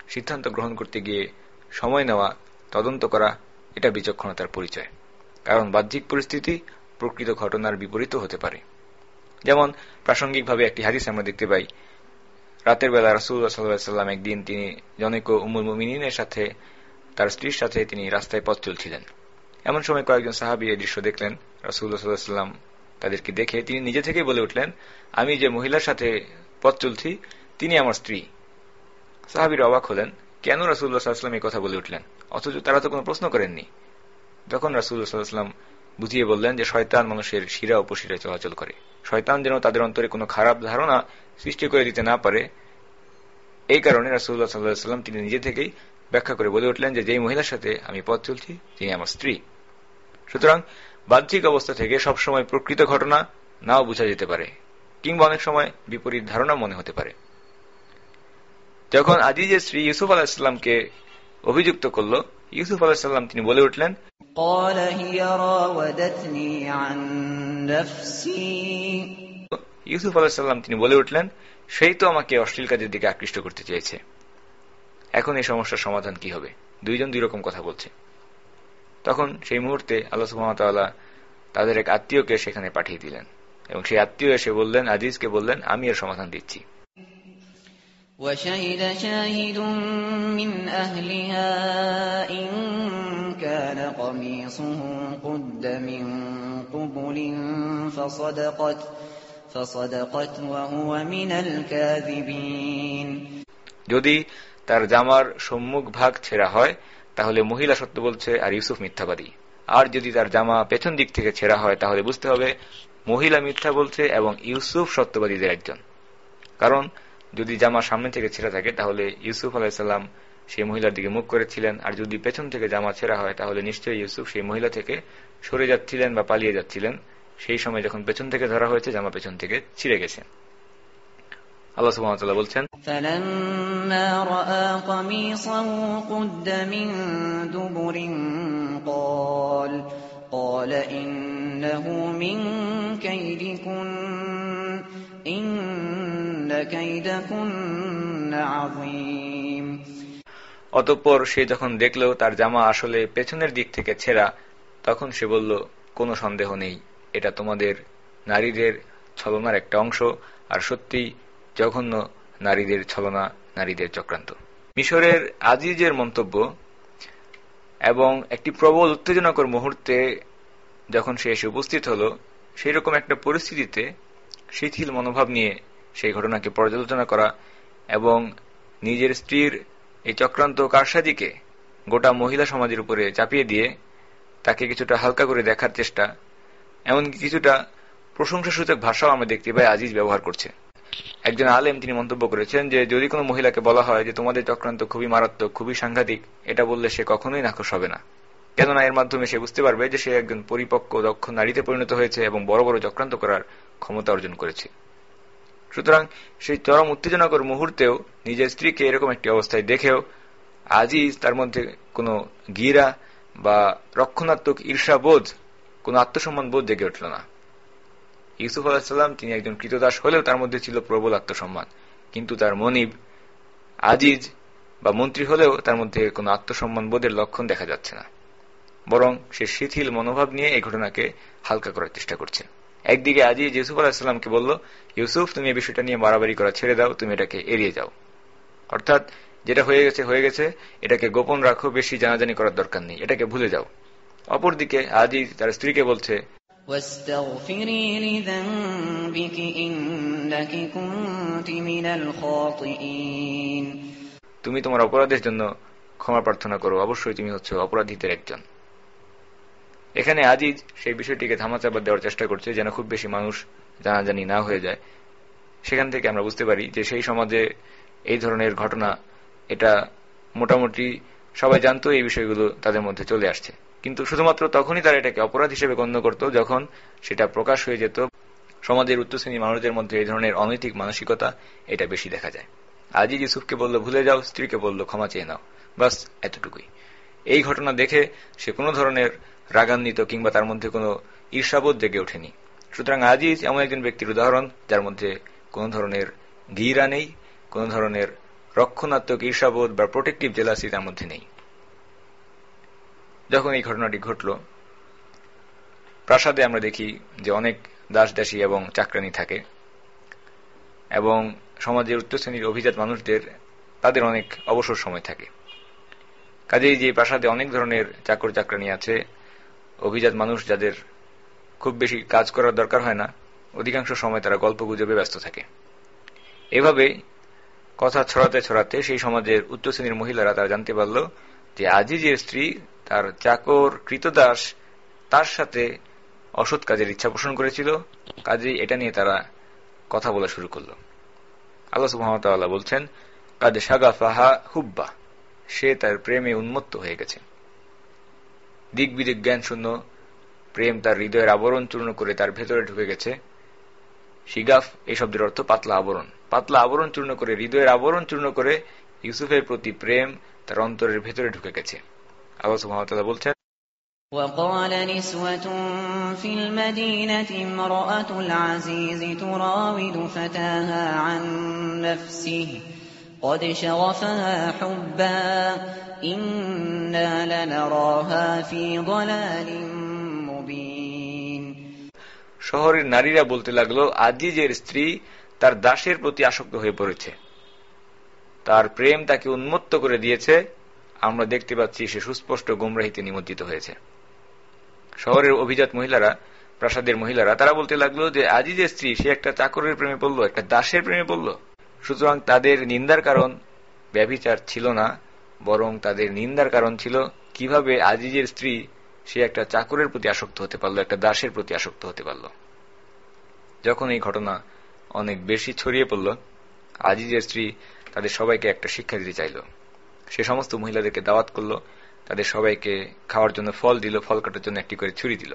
সিদ্ধান্ত গ্রহণ করতে গিয়ে সময় নেওয়া, তদন্ত করা, এটা বিচক্ষণতার পরিচয়। কারণ বাহ্যিক পরিস্থিতি প্রকৃত ঘটনার বিপরীত হতে পারে। যেমন প্রাসঙ্গিকভাবে একটি হাদিস আমরা দেখতে পাই, রাতের বেলা রাসুল্লাহ সাল্লাম একদিন তিনি জনৈক উমুল মুমিনের সাথে, তার স্ত্রীর সাথে তিনি রাস্তায় পথ চলছিলেন। এমন সময় কয়েকজন সাহাবি এই দৃশ্য দেখলেন। রাসুল্লাহ তাদেরকে দেখে, তিনি নিজে থেকেই বলে উঠলেন, আমি যে মহিলার সাথে পথ চলছি, তিনি আমার স্ত্রী। সাহাবির অবাক হলেন, কেন রাসুল্লাহ এই কথা বলে উঠলেন? অথচ তারা তো কোনো প্রশ্ন করেননি। তখন রাসুল্লাহ সাল্লাম বুঝিয়ে বললেন যে, শয়তান মানুষের শিরা উপশিরায় চলাচল করে। শয়তান যেন তাদের অন্তরে কোনো খারাপ ধারণা সৃষ্টি করে দিতে না পারে। এই কারণে রাসুল্লাহ সাল্লাম তিনি নিজে থেকেই ব্যাখ্যা করে বলে উঠলেন যে, যেই মহিলার সাথে আমি পথ চলছি, তিনি আমার স্ত্রী। সুতরাং বাহ্যিক অবস্থা থেকে সবসময় প্রকৃত ঘটনা নাও বোঝা যেতে পারে কিংবা অনেক সময় বিপরীত ধারণা মনে হতে পারে। যখন আজিজের শ্রী ইউসুফ আলাহিসাল্লামকে অভিযুক্ত করল ইউসুফ আলাহিসাল্লাম তিনি বলে উঠলেন ইউসুফ আলাহিসাল্লাম তিনি বলে উঠলেন সেই তো আমাকে অশ্লীল কাজের দিকে আকৃষ্ট করতে চেয়েছে। এখন এই সমস্যার সমাধান কি হবে? দুইজন দুই রকম কথা বলছে। তখন সেই মুহূর্তে আল্লাহ সুহামতাল্লাহ তাদের এক আত্মীয়কে সেখানে পাঠিয়ে দিলেন এবং সেই আত্মীয় এসে বললেন আজিজকে বললেন আমি এর সমাধান দিচ্ছি وشهد شاهد من أهلها إن كان قميصه قد من قبل فصدقت فصدقت وهو من الكاذبين যদি তার জামার সম্মুখ ভাগ ছেঁড়া হয় তাহলে মহিলা সত্য বলছে, আর ইউসুফ মিথ্যাবাদী। আর যদি তার জামা পেছন দিক থেকে ছেঁড়া হয়, তাহলে বুঝতে হবে মহিলা মিথ্যা বলছে এবং ইউসুফ সত্যবাদীদের একজন। কারণ, যদি জামা সামনে থেকে ছেঁড়া থাকে, তাহলে ইউসুফ আলাহিসাল্লাম সেই মহিলার দিকে মুখ করেছিলেন। আর যদি পেছন থেকে জামা ছেঁড়া হয়, তাহলে নিশ্চয়ই ইউসুফ সেই মহিলা থেকে সরে যাচ্ছিলেন বা পালিয়ে যাচ্ছিলেন। সেই সময় যখন পেছন থেকে ধরা হয়েছে, জামা পেছন থেকে ছিঁড়ে গেছে। আল্লাহ সুবহানাহু বলছেন فلما رأى قميصه قد من دبر قال قال إنه من كيدكن كيدكن عظيم অতঃপর সে যখন দেখল তার জামা আসলে পেছনের দিক থেকে ছেঁড়া তখন সে বলল কোনো সন্দেহ নেই এটা তোমাদের নারীদের ছলনার একটা অংশ আর সত্যি জঘন্য নারীদের ছলনা, নারীদের চক্রান্ত। মিশরের আজিজের মন্তব্য এবং একটি প্রবল উত্তেজনাকর মুহূর্তে যখন সে এসে উপস্থিত হল সেই রকম একটা পরিস্থিতিতে শিথিল মনোভাব নিয়ে সেই ঘটনাকে পর্যালোচনা করা এবং নিজের স্ত্রীর এই চক্রান্ত কারসাজিকে গোটা মহিলা সমাজের উপরে চাপিয়ে দিয়ে তাকে কিছুটা হালকা করে দেখার চেষ্টা, এমনকি কিছুটা প্রশংসাসূচক ভাষাও আমরা দেখতে পাই আজিজ ব্যবহার করছে। একজন আলেম তিনি মন্তব্য করেছেন যে, যদি কোনো মহিলাকে বলা হয় যে তোমাদের চক্রান্ত খুবই মারাত্মক, খুবই সাংঘাতিক, এটা বললে সে কখনোই নাকশ হবে না। কেননা এর মাধ্যমে সে বুঝতে পারবে যে সে একজন পরিপক্ক দক্ষ নারীতে পরিণত হয়েছে এবং বড় বড় চক্রান্ত করার ক্ষমতা অর্জন করেছে। সুতরাং সেই চরম উত্তেজনাকর মুহূর্তেও নিজের স্ত্রীকে এরকম একটি অবস্থায় দেখেও আজিজ তার মধ্যে কোনো গিরা বা রক্ষণাত্মক ঈর্ষাবোধ, কোন আত্মসম্মান বোধ জেগে উঠল না। ইউসুফ আলাহিসাল্লাম তিনি একজন কৃতদাস হলেও তার মধ্যে ছিল প্রবল আত্মসম্মান। কিন্তু তার মনিব, আজিজ বা মন্ত্রী হলেও তার মধ্যে কোনো আত্মসম্মান বোধের লক্ষণ দেখা যাচ্ছে না। বরং সে শিথিল মনোভাব নিয়ে এই ঘটনাকে হালকা করার চেষ্টা করছে। একদিকে আজিজ ইউসুফ আলাহিসাল্লামকে বলল, ইউসুফ, তুমি এই বিষয়টা নিয়ে বাড়াবাড়ি করা ছেড়ে দাও, তুমি এটাকে এড়িয়ে যাও। অর্থাৎ যেটা হয়ে গেছে হয়ে গেছে, এটাকে গোপন রাখো, বেশি জানাজানি করার দরকার নেই, এটাকে ভুলে যাও। অপরদিকে আজিজ তার স্ত্রীকে বলছে واستغفري لذنبك إنك كنت من الخاطئين তুমি তোমার অপরাধের জন্য ক্ষমা প্রার্থনা করো অবশ্যই তুমি হচ্ছে অপরাধীদের একজন এখানে আজিজ সেই বিষয়টিকে ধামাচাপা দেওয়ার চেষ্টা করছে যেন খুব বেশি মানুষ জানাজানি না হয়ে যায় সেখান থেকে আমরা বুঝতে পারি যে সেই সমাজে এই ধরনের ঘটনা এটা মোটামুটি সবাই জানতো এই বিষয়গুলো তাদের মধ্যে চলে আসছে কিন্তু শুধুমাত্র তখনই তারা এটাকে অপরাধ হিসেবে গণ্য করত যখন সেটা প্রকাশ হয়ে যেত। সমাজের উচ্চ শ্রেণির মানুষদের মধ্যে এই ধরনের অনৈতিক মানসিকতা এটা বেশি দেখা যায়। আজিজ ইউসুফকে বলল, ভুলে যাও। স্ত্রীকে বলল, ক্ষমা চেয়ে নাও। বাস এতটুকুই। এই ঘটনা দেখে সে কোনো ধরনের রাগান্বিত কিংবা তার মধ্যে কোনো ঈর্ষাবোধ জেগে ওঠেনি। সুতরাং আজিজ এমন একজন ব্যক্তির উদাহরণ, যার মধ্যে কোনো ধরনের গিরা নেই, কোন ধরনের রক্ষণাত্মক ঈর্ষাবোধ বা প্রোটেক্টিভ জেলাসি তার মধ্যে নেই। যখন এই ঘটনাটি ঘটল। প্রাসাদে আমরা দেখি যে অনেক দাস দাসী এবং চাকরানি থাকে এবং সমাজের উচ্চ শ্রেণির অভিজাত মানুষদের তাদের অনেক অবসর সময় থাকে। কাজেই যে প্রাসাদে অনেক ধরনের চাকর চাকরানি আছে, অভিজাত মানুষ যাদের খুব বেশি কাজ করার দরকার হয় না, অধিকাংশ সময় তারা গল্প গুজবে ব্যস্ত থাকে। এভাবে কথা ছড়াতে ছড়াতে সেই সমাজের উচ্চ শ্রেণির মহিলারা তারা জানতে পারল যে আজিজের স্ত্রী তার চাকর কৃতদাস তার সাথে অসৎ কাজের ইচ্ছা পোষণ করেছিল। কাজেই এটা নিয়ে তারা কথা বলা শুরু করল। আল্লাহ সুহামতাল্লাহ বলছেন কাজে সাগা ফাহা হুব্বা সে তার প্রেমে উন্মত্ত হয়ে গেছে। দিক বিদিক জ্ঞান শূন্য প্রেম তার হৃদয়ের আবরণ চূর্ণ করে তার ভেতরে ঢুকে গেছে। শিগাফ এই শব্দের অর্থ পাতলা আবরণ। পাতলা আবরণ চূর্ণ করে, হৃদয়ের আবরণ চূর্ণ করে ইউসুফের প্রতি প্রেম তার অন্তরের ভেতরে ঢুকে গেছে। আল্লাহ সুহামতাল্লাহ বলছেন وقال نسوة في المدينة امرأة العزيز تراود فتاها عن نفسه قد شغفها حبا إنا لنراها في ضلال مبين শহরের নারীরা বলতে লাগলো আজিজের স্ত্রী তার দাসের প্রতি আসক্ত হয়ে পড়েছে তার প্রেম তাকে উন্মত্ত করে দিয়েছে আমরা দেখতে পাচ্ছি সে সুস্পষ্ট গুমরাহিতে নিমজ্জিত হয়েছে। শহরের অভিজাত মহিলারা, প্রাসাদের মহিলারা, তারা বলতে লাগল যে আজিজের স্ত্রী, সে একটা চাকরের প্রেমে পড়ল, একটা দাসের প্রেমে পড়ল। সুতরাং তাদের নিন্দার কারণ ব্যভিচার ছিল না, বরং তাদের নিন্দার কারণ ছিল কীভাবে আজিজের স্ত্রী সে একটা চাকরের প্রতি আসক্ত হতে পারল, একটা দাসের প্রতি আসক্ত হতে পারল। যখন এই ঘটনা অনেক বেশি ছড়িয়ে পড়ল, আজিজের স্ত্রী তাদের সবাইকে একটা শিক্ষা দিতে চাইল। সে সমস্ত মহিলাদেরকে দাওয়াত করল, তাদের সবাইকে খাওয়ার জন্য ফল দিল, ফল কাটার জন্য একটি করে ছুরি দিল।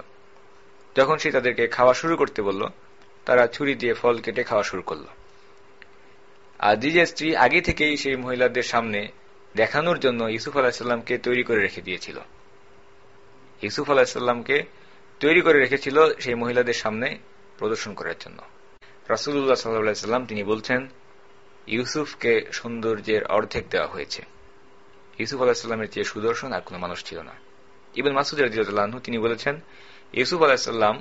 যখন সে তাদেরকে খাওয়া শুরু করতে বলল, তারা ছুরি দিয়ে ফল কেটে খাওয়া শুরু করল। আজিজের স্ত্রী আগে থেকেই সেই মহিলাদের সামনে দেখানোর জন্য ইউসুফ আলাহিসাল্লামকে তৈরি করে রেখে দিয়েছিল। ইউসুফ আলাহিসাল্লামকে তৈরি করে রেখেছিল সেই মহিলাদের সামনে প্রদর্শন করার জন্য। রাসুল্লাহ সাল্লাম তিনি বলছেন, ইউসুফকে সৌন্দর্যের অর্ধেক দেওয়া হয়েছে। ইউসুফ আলাহিসাল্লামের চেয়ে সুদর্শন আর কোন মানুষ ছিল না। ইবেন মাসুদ রাজিউল্লাহ তিনি বলেছেন, ইউসুফ আলাহিসাল্লাম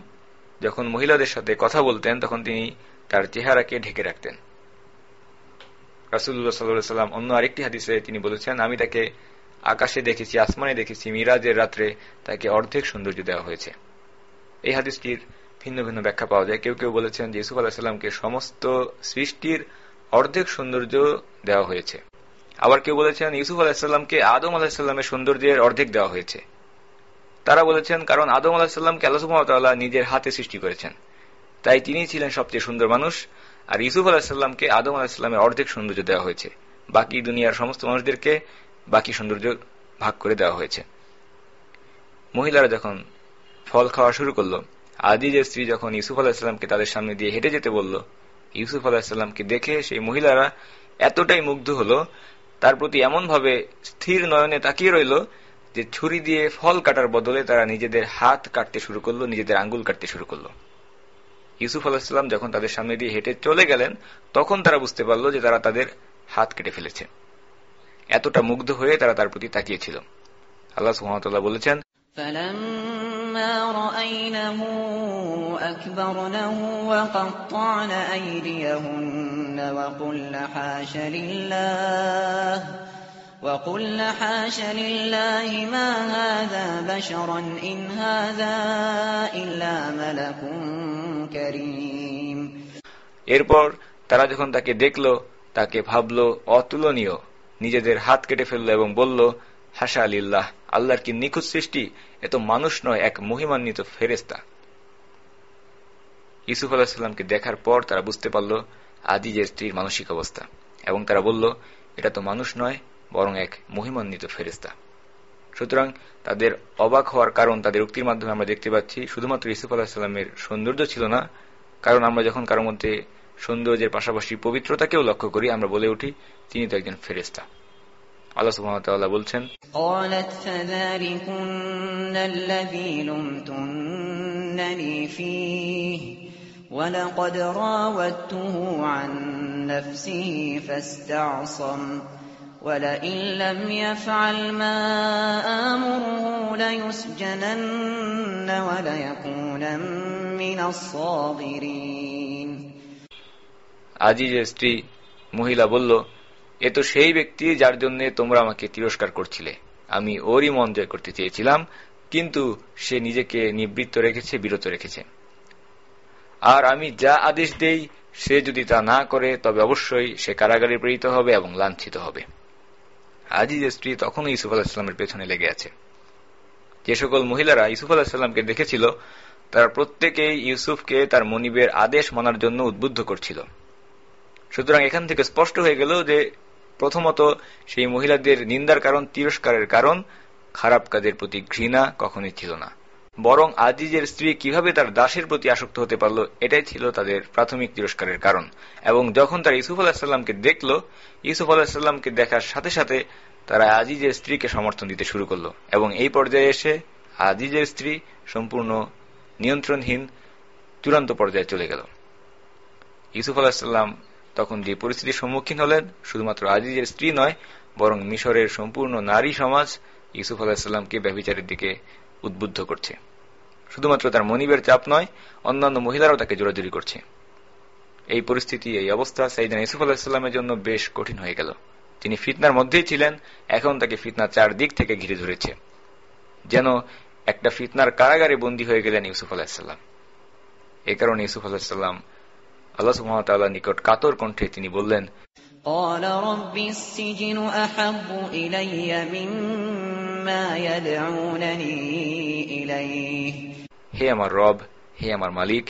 যখন মহিলাদের সাথে কথা বলতেন, তখন তিনি তার চেহারাকে ঢেকে রাখতেন। রাসুল্লাহ সাল্লাম অন্য আরেকটি হাদিসে তিনি বলেছেন, আমি তাকে আকাশে দেখেছি, আসমানে দেখেছি, মিরাজের রাত্রে তাকে অর্ধেক সৌন্দর্য দেওয়া হয়েছে। এই হাদিসটির ভিন্ন ভিন্ন ব্যাখ্যা পাওয়া যায়। কেউ কেউ বলেছেন যে ইসুফ আলাহিসাল্লামকে সমস্ত সৃষ্টির অর্ধেক সৌন্দর্য দেওয়া হয়েছে। আবার কেউ বলেছেন ইউসুফ আলাহিসাল্লামকে আদম আলাহিসাল্লামের সৌন্দর্যের অর্ধেক দেওয়া হয়েছে। তারা বলেছেন, কারণ আদম আলাহিসাল্লামকে আল্লাহ নিজের হাতে সৃষ্টি করেছেন। তাই তিনি ছিলেন সবচেয়ে সুন্দর মানুষ, আর ইউসুফ আলাহিসাল্লামকে আদম আলাহিসাল্লামের অর্ধেক সৌন্দর্য দেওয়া হয়েছে। বাকি দুনিয়ার সমস্ত মানুষদেরকে বাকি সৌন্দর্য ভাগ করে দেওয়া হয়েছে। মহিলারা যখন ফল খাওয়া শুরু করল, আদিজের স্ত্রী যখন ইউসুফ আলাহিসাল্লামকে তাদের সামনে দিয়ে হেঁটে যেতে বলল, ইউসুফ আলাহিসাল্লামকে দেখে সেই মহিলারা এতটাই মুগ্ধ হল তার প্রতি এমনভাবে স্থির নয়নে তাকিয়ে রইল যে ছুরি দিয়ে ফল কাটার বদলে তারা নিজেদের হাত কাটতে শুরু করলো নিজেদের আঙ্গুল কাটতে শুরু করলো ইউসুফ আলাহিসাল্লাম যখন তাদের সামনে দিয়ে হেঁটে চলে গেলেন তখন তারা বুঝতে পারল যে তারা তাদের হাত কেটে ফেলেছে এতটা মুগ্ধ হয়ে তারা তার প্রতি তাকিয়েছিল আল্লাহ সুহামতাল্লাহ বলেছেন فلما رأينه أكبرنه وقطعن أيديهن وقلن حاش لله وقلن حاش لله ما هذا بشرا إن هذا إلا ملك كريم এরপর তারা যখন তাকে দেখল তাকে ভাবল অতুলনীয় নিজেদের হাত কেটে ফেলল এবং বলল হাসা আলিল্লাহ আল্লাহর কি নিখুঁত সৃষ্টি এত মানুষ নয় এক মহিমান্বিত ফেরেস্তা ইসুফ আলাহিসাল্লামকে দেখার পর তারা বুঝতে পারল আদিজের স্ত্রীর মানসিক অবস্থা এবং তারা বলল এটা তো মানুষ নয় বরং এক মহিমান্বিত ফেরেস্তা সুতরাং তাদের অবাক হওয়ার কারণ তাদের উক্তির মাধ্যমে আমরা দেখতে পাচ্ছি শুধুমাত্র ইসুফ আলাহিসাল্লামের সৌন্দর্য ছিল না কারণ আমরা যখন কারোর মধ্যে সৌন্দর্যের পাশাপাশি পবিত্রতাকেও লক্ষ্য করি আমরা বলে উঠি তিনি তো একজন ফেরেস্তা আল্লাহ সুবহানাহু বলছেন قالت فذلكن الذي لمتنني فيه ولقد راودته عن نفسه فاستعصم ولئن لم يفعل ما آمره ليسجنن وليكونا من الصاغرين আজিজের স্ত্রী মহিলা বলল এ তো সেই ব্যক্তি যার জন্য তোমরা আমাকে তিরস্কার করছিলে আমি ওরই মন জয় করতে চেয়েছিলাম কিন্তু সে নিজেকে নিবৃত্ত রেখেছে বিরত রেখেছে আর আমি যা আদেশ দেই, সে যদি তা না করে, তবে অবশ্যই সে কারাগারে প্রেরিত হবে এবং লাঞ্ছিত হবে। আজিজের স্ত্রী তখনও ইসুফ আলাহিসাল্লামের পেছনে লেগে আছে। যে সকল মহিলারা ইসুফ আলাহিসাল্লামকে দেখেছিল, তারা প্রত্যেকেই ইউসুফকে তার মনিবের আদেশ মানার জন্য উদ্বুদ্ধ করছিল। সুতরাং এখান থেকে স্পষ্ট হয়ে গেল যে, প্রথমত সেই মহিলাদের নিন্দার কারণ, তিরস্কারের কারণ, খারাপ কাজের প্রতি ঘৃণা কখনই ছিল না। বরং আজিজের স্ত্রী কীভাবে তার দাসের প্রতি আসক্ত হতে পারল, এটাই ছিল তাদের প্রাথমিক তিরস্কারের কারণ। এবং যখন তারা ইসুফ আলাহিসাল্লামকে দেখল ইসুফ আলাহিসাল্লামকে দেখার সাথে সাথে তারা আজিজের স্ত্রীকে সমর্থন দিতে শুরু করল। এবং এই পর্যায়ে এসে আজিজের স্ত্রী সম্পূর্ণ নিয়ন্ত্রণহীন চূড়ান্ত পর্যায়ে চলে গেল। ইসুফ আলাহিসাল্লাম তখন যে পরিস্থিতির সম্মুখীন হলেন, শুধুমাত্র আজিজের স্ত্রী নয়, বরং মিশরের সম্পূর্ণ নারী সমাজ ইসুফ আলাহিসাল্লামকে ব্যবচারের দিকে উদ্বুদ্ধ করছে। শুধুমাত্র তার মনিবের চাপ নয়, অন্যান্য মহিলারাও তাকে জোরাজুরি করছে। এই পরিস্থিতি, এই অবস্থা সাইদান ইসুফ আলাহিসাল্লামের জন্য বেশ কঠিন হয়ে গেল। তিনি ফিতনার মধ্যেই ছিলেন, এখন তাকে ফিতনা চার দিক থেকে ঘিরে ধরেছে। যেন একটা ফিতনার কারাগারে বন্দী হয়ে গেলেন ইউসুফ আলাহিসাল্লাম এ কারণে ইউসুফ আলাহিসাল্লাম আল্লাহ সুহামতাল্লাহ নিকট কাতর কণ্ঠে তিনি বললেন قال رب السجن أحب إلي مما يدعونني إليه হে আমার রব হে আমার মালিক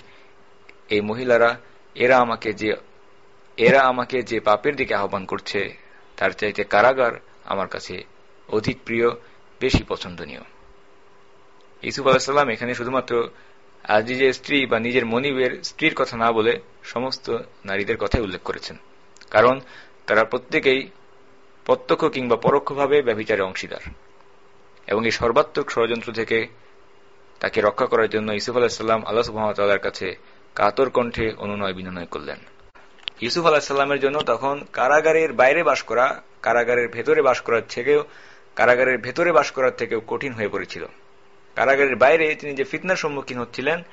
এই মহিলারা এরা আমাকে যে এরা আমাকে যে পাপের দিকে আহ্বান করছে তার চাইতে কারাগার আমার কাছে অধিক প্রিয় বেশি পছন্দনীয় ইসুফ আলাহিসাল্লাম এখানে শুধুমাত্র আজিজের স্ত্রী বা নিজের মনিবের স্ত্রীর কথা না বলে সমস্ত নারীদের কথাই উল্লেখ করেছেন কারণ তারা প্রত্যেকেই প্রত্যক্ষ কিংবা পরোক্ষভাবে ব্যভিচারে অংশীদার। এবং এই সর্বাত্মক ষড়যন্ত্র থেকে তাকে রক্ষা করার জন্য ইসুফ আলাহিসাল্লাম আল্লাহ সুহামতাল্লাহর কাছে কাতর কণ্ঠে অনুনয় বিনয় করলেন। ইউসুফ আলাহিসাল্লামের জন্য তখন কারাগারের বাইরে বাস করা, কারাগারের ভেতরে বাস করার থেকেও, কারাগারের ভেতরে বাস করার থেকেও কঠিন হয়ে পড়েছিল। কারাগারের বাইরে তিনি যে ফিতনার সম্মুখীন হচ্ছিলেন,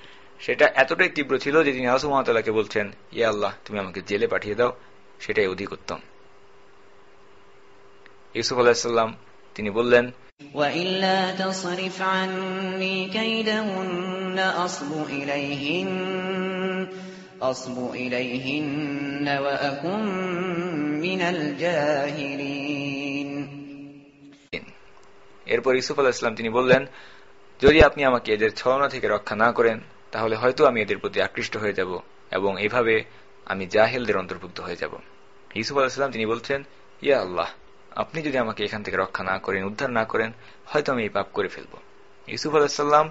সেটা এতটাই তীব্র ছিল যে তিনি আলসু মহাতালাকে বলছেন, ইয়া আল্লাহ, তুমি আমাকে জেলে পাঠিয়ে দাও। সেটাই অধিক উত্তম। ইউসুফ আলাহিসাল্লাম তিনি বললেন এরপর ইসুফ আল্লাহ ইসলাম তিনি বললেন যদি আপনি আমাকে এদের ছলনা থেকে রক্ষা না করেন তাহলে হয়তো আমি এদের প্রতি আকৃষ্ট হয়ে যাব এবং এভাবে আমি জাহেলদের অন্তর্ভুক্ত হয়ে যাব। ইউসুফ আলাহিসাম তিনি বলছেন, ইয়া আল্লাহ, আপনি যদি আমাকে এখান থেকে রক্ষা না করেন, উদ্ধার না করেন, হয়তো আমি এই পাপ করে ফেলব। ইউসুফ আলাহিসাল্লাম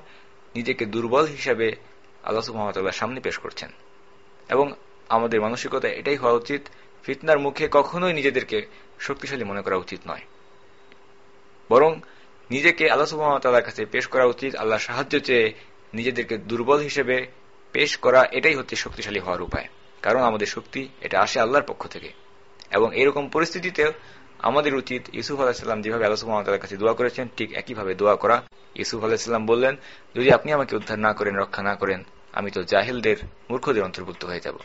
নিজেকে দুর্বল হিসাবে আল্লাহ সুহামতাল্লাহ সামনে পেশ করছেন। এবং আমাদের মানসিকতা এটাই হওয়া উচিত, ফিতনার মুখে কখনোই নিজেদেরকে শক্তিশালী মনে করা উচিত নয়। বরং নিজেকে আল্লাহ সুহামতাল্লাহর কাছে পেশ করা উচিত আল্লাহ সাহায্য চেয়ে নিজেদেরকে দুর্বল হিসেবে পেশ করা, এটাই হচ্ছে শক্তিশালী হওয়ার উপায়। কারণ আমাদের শক্তি, এটা আসে আল্লাহর পক্ষ থেকে। এবং এরকম পরিস্থিতিতে আমাদের উচিত ইউসুফ আলাহিসাল্লাম যেভাবে আল্লাহ কাছে দোয়া করেছেন, ঠিক একইভাবে দোয়া করা। ইউসুফ আলাহিসাল্লাম বললেন, যদি আপনি আমাকে উদ্ধার না করেন, রক্ষা না করেন, আমি তো জাহিলদের, মূর্খদের অন্তর্ভুক্ত হয়ে যাব।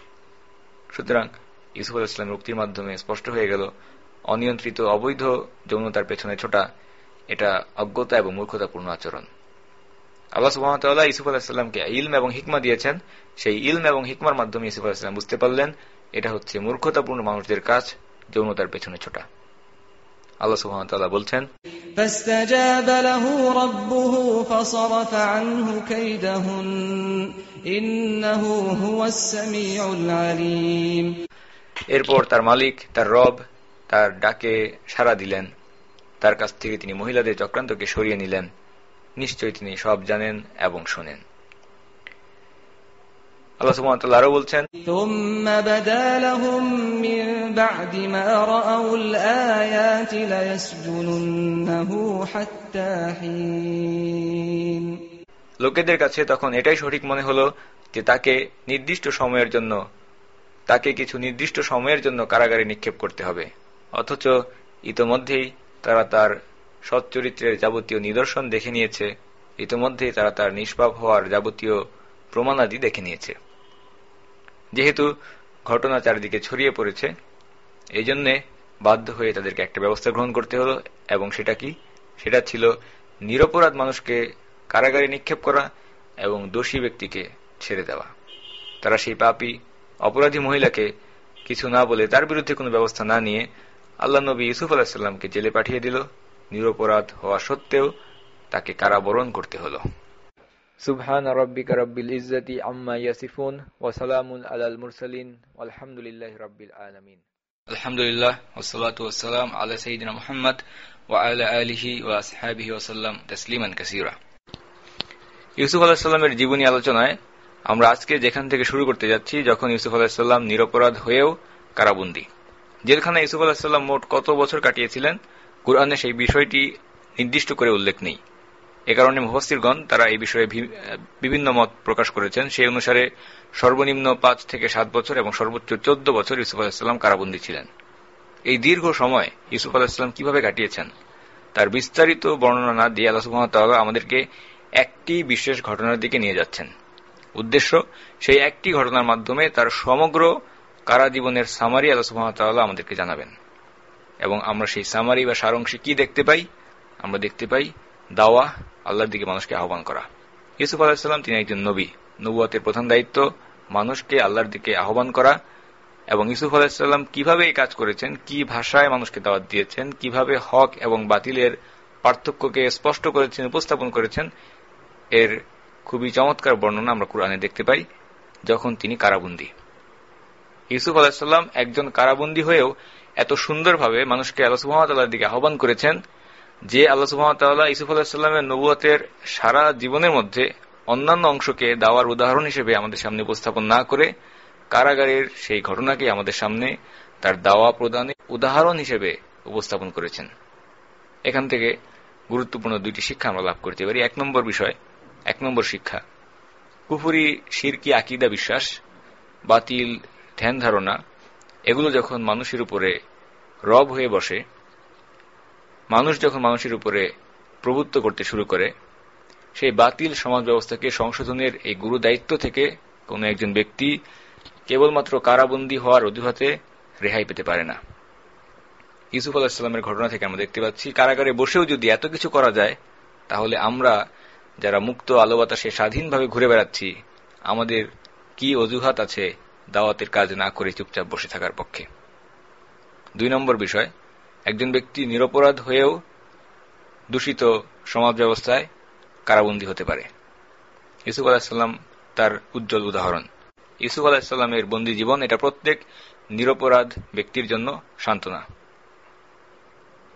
সুতরাং ইউসুফ আলাহিসাল্লামের উক্তির মাধ্যমে স্পষ্ট হয়ে গেল, অনিয়ন্ত্রিত অবৈধ যৌনতার পেছনে ছোটা, এটা অজ্ঞতা এবং মূর্খতাপূর্ণ আচরণ। আল্লাহ সুহামতাল্লাহ ইসুফ আলাহিসাল্লামকে ইলম এবং হিকমা দিয়েছেন। সেই ইলম এবং হিকমার মাধ্যমে ইসুফ আলাহিসাম বুঝতে পারলেন এটা হচ্ছে মূর্খতাপূর্ণ মানুষদের কাজ যৌনতার পেছনে ছোটা। এরপর তার মালিক তার রব তার ডাকে সাড়া দিলেন। তার কাছ থেকে তিনি মহিলাদের চক্রান্তকে সরিয়ে নিলেন। নিশ্চয় তিনি সব জানেন এবং শোনেন। লোকেদের কাছে তখন এটাই সঠিক মনে হলো যে তাকে নির্দিষ্ট সময়ের জন্য তাকে কিছু নির্দিষ্ট সময়ের জন্য কারাগারে নিক্ষেপ করতে হবে। অথচ ইতোমধ্যেই তারা তার সচ্চরিত্রের যাবতীয় নিদর্শন দেখে নিয়েছে। ইতোমধ্যেই তারা তার নিষ্পাপ হওয়ার যাবতীয় প্রমাণাদি দেখে নিয়েছে। যেহেতু ঘটনা চারিদিকে ছড়িয়ে পড়েছে এই জন্যে বাধ্য হয়ে তাদেরকে একটা ব্যবস্থা গ্রহণ করতে হলো, এবং সেটা কি? সেটা ছিল নিরপরাধ মানুষকে কারাগারে নিক্ষেপ করা এবং দোষী ব্যক্তিকে ছেড়ে দেওয়া। তারা সেই পাপি, অপরাধী মহিলাকে কিছু না বলে তার বিরুদ্ধে কোনো ব্যবস্থা না নিয়ে আল্লাহ নবী ইউসুফ আলাহিসাল্লামকে জেলে পাঠিয়ে দিল। নিরপরাধ হওয়া সত্ত্বেও তাকে কারাবরণ করতে হলো। সুবহান রব্বিকা রব্বিল ইজ্জতি আম্মা ইয়াসিফুন ওয়া সালামুন আলাল মুরসালিন আলহামদুলিল্লাহি রাব্বিল আলামিন। আলহামদুলিল্লাহ আলা সাইয়্যিদিনা মুহাম্মদ ওয়া আলা আলিহি ওয়া আসহাবিহি ওয়া সাল্লাম তাসলিমান কাসীরা। ইউসুফ আলাইহিস সালামের জীবনী আলোচনায় আমরা আজকে যেখান থেকে শুরু করতে যাচ্ছি যখন ইউসুফ আলাইহিস সালাম নিরপরাধ হয়েও কারাবন্দী। জেলখানা ইউসুফ আলাইহিস সালাম মোট কত বছর কাটিয়েছিলেন? কুরআনে সেই বিষয়টি নির্দিষ্ট করে উল্লেখ নেই। এ কারণে মুফাসসিরগণ তারা এই বিষয়ে বিভিন্ন মত প্রকাশ করেছেন। সেই অনুসারে সর্বনিম্ন পাঁচ থেকে সাত বছর এবং সর্বোচ্চ চোদ্দ বছর ইউসুফ আলাহিসাল্লাম কারাবন্দী ছিলেন। এই দীর্ঘ সময় ইউসুফ আলাহিসাল্লাম কীভাবে কাটিয়েছেন, তার বিস্তারিত বর্ণনা না দিয়ে আল্লাহ সুহামতাল্লাহ আমাদেরকে একটি বিশেষ ঘটনার দিকে নিয়ে যাচ্ছেন। উদ্দেশ্য, সেই একটি ঘটনার মাধ্যমে তার সমগ্র কারা জীবনের সামারি আল্লাহ সুহামতাল্লাহ আমাদেরকে জানাবেন। এবং আমরা সেই সামারি বা সারাংশে কি দেখতে পাই? আমরা দেখতে পাই দাওয়া আল্লাহর দিকে মানুষকে আহ্বান করা। ইউসুফ আলাহিসাল্লাম তিনি একজন নবী। নবুয়াতের প্রধান দায়িত্ব মানুষকে আল্লাহর দিকে আহ্বান করা এবং ইউসুফ আলাহিসাল্লাম কীভাবে এই কাজ করেছেন? কি ভাষায় মানুষকে দাওয়াত দিয়েছেন? কীভাবে হক এবং বাতিলের পার্থক্যকে স্পষ্ট করেছেন, উপস্থাপন করেছেন? এর খুবই চমৎকার বর্ণনা আমরা কোরআনে দেখতে পাই, যখন তিনি কারাবন্দী। ইউসুফ আলাহিসাল্লাম একজন কারাবন্দী হয়েও এত সুন্দরভাবে মানুষকে আল্লাহ সুহামতাল্লাহর দিকে আহ্বান করেছেন যে আল্লাহ সুহামতাল্লাহ ইসুফ আলাহিসাল্লামের নবুয়তের সারা জীবনের মধ্যে অন্যান্য অংশকে দাওয়ার উদাহরণ হিসেবে আমাদের সামনে উপস্থাপন না করে কারাগারের সেই ঘটনাকে আমাদের সামনে তার দাওয়া প্রদানে উদাহরণ হিসেবে উপস্থাপন করেছেন। এখান থেকে গুরুত্বপূর্ণ দুইটি শিক্ষা আমরা লাভ করতে পারি। এক নম্বর বিষয়, এক নম্বর শিক্ষা, কুফুরি, শিরকি, আকিদা, বিশ্বাস, বাতিল, ধ্যান ধারণা এগুলো যখন মানুষের উপরে রব হয়ে বসে, মানুষ যখন মানুষের উপরে প্রভুত্ব করতে শুরু করে, সেই বাতিল সমাজ ব্যবস্থাকে সংশোধনের এই গুরু দায়িত্ব থেকে কোনো একজন ব্যক্তি কেবলমাত্র কারাবন্দী হওয়ার অজুহাতে রেহাই পেতে পারে না। ইউসুফ আলাহিসাল্লামের ঘটনা থেকে আমরা দেখতে পাচ্ছি, কারাগারে বসেও যদি এত কিছু করা যায়, তাহলে আমরা যারা মুক্ত আলো বাতাসে স্বাধীনভাবে ঘুরে বেড়াচ্ছি, আমাদের কি অজুহাত আছে দাওয়াতের কাজ না করে চুপচাপ বসে থাকার পক্ষে। দুই নম্বর বিষয়, একজন ব্যক্তি নিরপরাধ হয়েও দূষিত সমাজ ব্যবস্থায় কারাবন্দী হতে পারে। ইসুফ আলাহিসাল্লাম তার উজ্জ্বল উদাহরণ। ইসুফ আলাহিসাল্লামের বন্দী জীবন এটা প্রত্যেক নিরপরাধ ব্যক্তির জন্য সান্ত্বনা।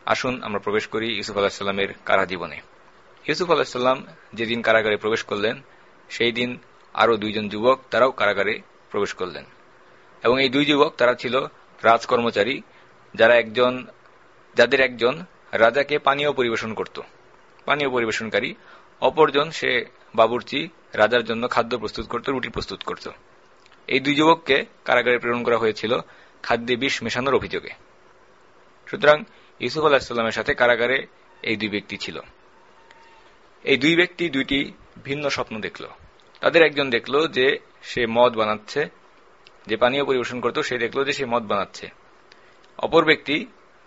আসুন আমরা প্রবেশ করি ইউসুফ আলাহিসাল্লামের কারা জীবনে। ইউসুফ আলাহিসাল্লাম যেদিন কারাগারে প্রবেশ করলেন, সেই দিন আরও দুইজন যুবক তারাও কারাগারে প্রবেশ করলেন। এবং এই দুই যুবক, তারা ছিল রাজকর্মচারী, যারা একজন, যাদের একজন রাজাকে পানীয় পরিবেশন করত। পানীয় পরিবেশনকারী, অপরজন সে বাবুর্চি রাজার জন্য খাদ্য প্রস্তুত করত, রুটি প্রস্তুত করত। এই দুই যুবককে কারাগারে প্রেরণ করা হয়েছিল খাদ্যে বিষ মেশানোর অভিযোগে। সুতরাং ইউসুফ আলাহিসাল্লামের সাথে কারাগারে এই দুই ব্যক্তি ছিল। এই দুই ব্যক্তি দুইটি ভিন্ন স্বপ্ন দেখল। তাদের একজন দেখল যে সে মদ বানাচ্ছে যে পানীয় পরিবেশন করত সে দেখল যে সে মদ বানাচ্ছে অপর ব্যক্তি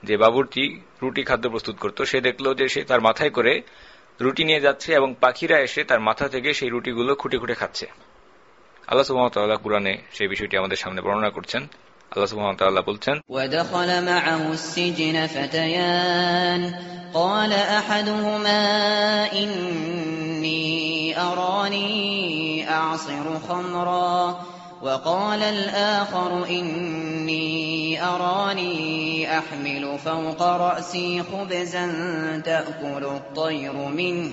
যে বাবুরটি রুটি খাদ্য প্রস্তুত করত সে দেখল যে সে তার মাথায় করে রুটি নিয়ে যাচ্ছে এবং পাখিরা এসে তার মাথা থেকে সেই রুটিগুলো খুঁটে খুঁটে খাচ্ছে আল্লাহ সুহামতাল্লাহ কুরআনে সেই বিষয়টি আমাদের সামনে বর্ণনা করছেন আল্লাহ সুহামতাল্লাহ বলছেন ودخل معه السجن فتيان قال أحدهما إني أراني أعصر خمرا وقال الآخر إني أراني أحمل فوق رأسي خبزا تأكل الطير منه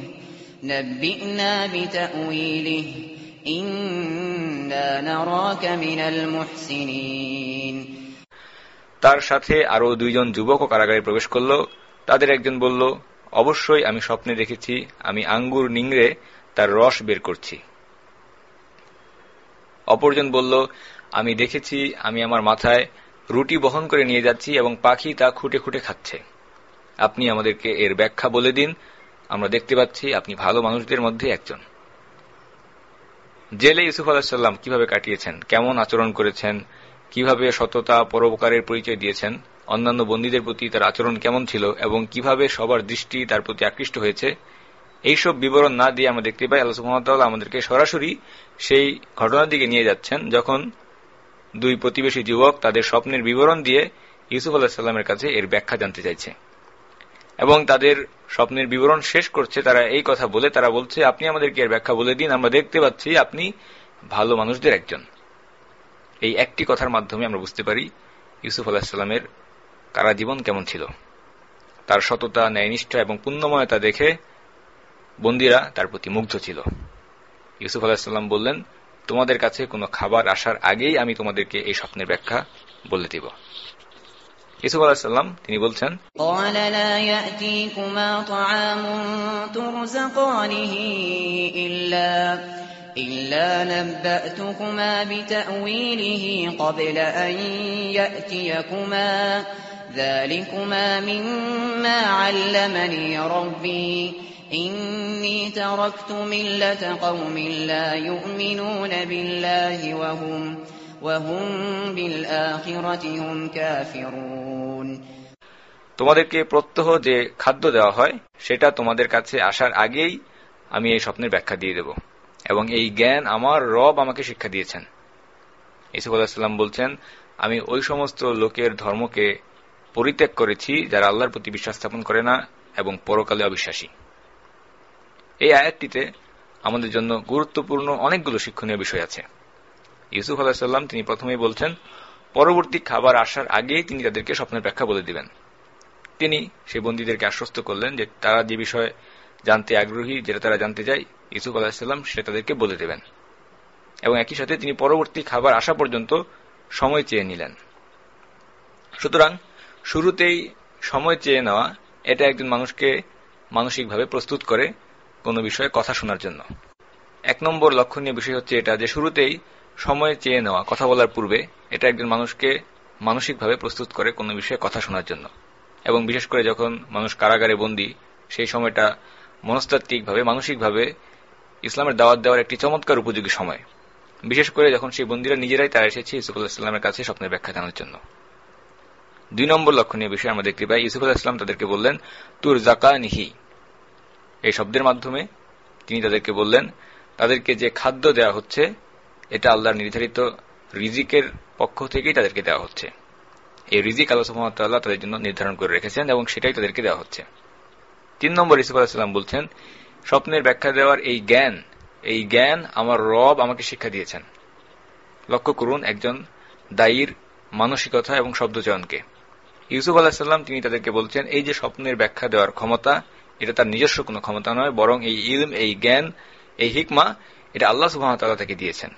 نبئنا بتأويله إنا نراك من المحسنين তার সাথে আরও দুইজন যুবকও কারাগারে প্রবেশ করল তাদের একজন বলল অবশ্যই আমি স্বপ্নে দেখেছি, আমি আঙ্গুর নিংড়ে তার রস বের করছি। অপরজন বলল, আমি দেখেছি, আমি আমার মাথায় রুটি বহন করে নিয়ে যাচ্ছি এবং পাখি তা খুঁটে খুঁটে খাচ্ছে। আপনি আমাদেরকে এর ব্যাখ্যা বলে দিন, আমরা দেখতে পাচ্ছি আপনি ভালো মানুষদের মধ্যে একজন। জেলে ইউসুফ আলাহিসাল্লাম কীভাবে কাটিয়েছেন, কেমন আচরণ করেছেন, কীভাবে সততা পরোপকারের পরিচয় দিয়েছেন অন্যান্য বন্দীদের প্রতি তার আচরণ কেমন ছিল এবং কীভাবে সবার দৃষ্টি তার প্রতি আকৃষ্ট হয়েছে, এইসব বিবরণ না দিয়ে আমরা দেখতে পাই আল্লাহ সুহামতাল্লাহ আমাদেরকে সরাসরি সেই ঘটনার দিকে নিয়ে যাচ্ছেন যখন দুই প্রতিবেশী যুবক তাদের স্বপ্নের বিবরণ দিয়ে ইউসুফ আলাহিসাল্লামের কাছে এর ব্যাখ্যা জানতে চাইছে। এবং তাদের স্বপ্নের বিবরণ শেষ করছে, তারা এই কথা বলে, তারা বলছে, আপনি আমাদেরকে এর ব্যাখ্যা বলে দিন, আমরা দেখতে পাচ্ছি আপনি ভালো মানুষদের একজন। এই একটি কথার মাধ্যমে আমরা বুঝতে পারি ইউসুফ আলাহিসাল্লামের কারা জীবন কেমন ছিল? তার সততা, ন্যায়নিষ্ঠা এবং পুণ্যময়তা দেখে বন্দিরা তার প্রতি মুগ্ধ ছিল। ইউসুফ আলাহিসাল্লাম বললেন, তোমাদের কাছে কোনো খাবার আসার আগেই আমি তোমাদেরকে এই স্বপ্নের ব্যাখ্যা বলে দিব। ইসুফ আলাহিসাল্লাম তিনি বলছেন ইল্লা لا يأتيكما طعام ترزقانه إلا إلا نبأتكما بتأويله قبل أن يأتيكما ذلكما مما علمني ربي إني تركت ملة قوم لا يؤمنون بالله وهم وهم بالآخرة هم كافرون তোমাদেরকে প্রত্যহ যে খাদ্য দেওয়া হয় সেটা তোমাদের কাছে আসার আগেই আমি এই স্বপ্নের ব্যাখ্যা দিয়ে দেব এবং এই জ্ঞান আমার রব আমাকে শিক্ষা দিয়েছেন ইসুফ আলাহিসাল্লাম বলছেন আমি ওই সমস্ত লোকের ধর্মকে পরিত্যাগ করেছি যারা আল্লাহর প্রতি বিশ্বাস স্থাপন করে না এবং পরকালে অবিশ্বাসী। এই আয়াতটিতে আমাদের জন্য গুরুত্বপূর্ণ অনেকগুলো শিক্ষণীয় বিষয় আছে। ইউসুফ আলাহিসাল্লাম তিনি প্রথমেই বলছেন, পরবর্তী খাবার আসার আগেই তিনি তাদেরকে স্বপ্নের ব্যাখ্যা বলে দিবেন। তিনি সেই বন্দীদেরকে আশ্বস্ত করলেন যে তারা যে বিষয়ে জানতে আগ্রহী, যেটা তারা জানতে চায় ইসুফ আলাহিসাল্লাম সেটা তাদেরকে বলে দেবেন। এবং একই সাথে তিনি পরবর্তী খাবার আসা পর্যন্ত সময় চেয়ে নিলেন। সুতরাং শুরুতেই সময় চেয়ে নেওয়া, এটা একজন মানুষকে মানসিকভাবে প্রস্তুত করে কোনো বিষয়ে কথা শোনার জন্য। এক নম্বর লক্ষণীয় বিষয় হচ্ছে এটা যে শুরুতেই সময় চেয়ে নেওয়া, কথা বলার পূর্বে এটা একজন মানুষকে মানসিকভাবে প্রস্তুত করে কোনো বিষয়ে কথা শোনার জন্য। এবং বিশেষ করে যখন মানুষ কারাগারে বন্দী, সেই সময়টা মনস্তাত্ত্বিকভাবে, মানসিকভাবে ইসলামের দাওয়াত দেওয়ার একটি চমৎকার উপযোগী সময়। বিশেষ করে যখন সেই বন্দীরা নিজেরাই তারা এসেছে ইসুফ আলাহিসাল্লামের কাছে স্বপ্নের ব্যাখ্যা জানার জন্য। দুই নম্বর লক্ষণীয় বিষয় আমরা দেখতে পাই ইসুফ আলাহিসাম তাদেরকে বললেন তুর জাকা নিহি এই শব্দের মাধ্যমে তিনি তাদেরকে বললেন, তাদেরকে যে খাদ্য দেওয়া হচ্ছে, এটা আল্লাহর নির্ধারিত রিজিকের পক্ষ থেকেই তাদেরকে দেওয়া হচ্ছে। এই রিজিক আল্লাহ তাদের জন্য নির্ধারণ করে রেখেছেন এবং সেটাই তাদেরকে দেওয়া হচ্ছে। তিন নম্বর ইসুফ আলাহিসাল্লাম বলছেন, স্বপ্নের ব্যাখ্যা দেওয়ার এই জ্ঞান এই জ্ঞান আমার রব আমাকে শিক্ষা দিয়েছেন। লক্ষ্য করুন একজন দায়ীর মানসিকতা এবং শব্দচয়নকে। ইউসুফ আলাহিসাল্লাম তিনি তাদেরকে বলছেন, এই যে স্বপ্নের ব্যাখ্যা দেওয়ার ক্ষমতা, এটা তার নিজস্ব কোনো ক্ষমতা নয়, বরং এই ইলম, এই জ্ঞান, এই হিকমা, এটা আল্লাহ সুহামতাল্লাহ তাকে দিয়েছেন।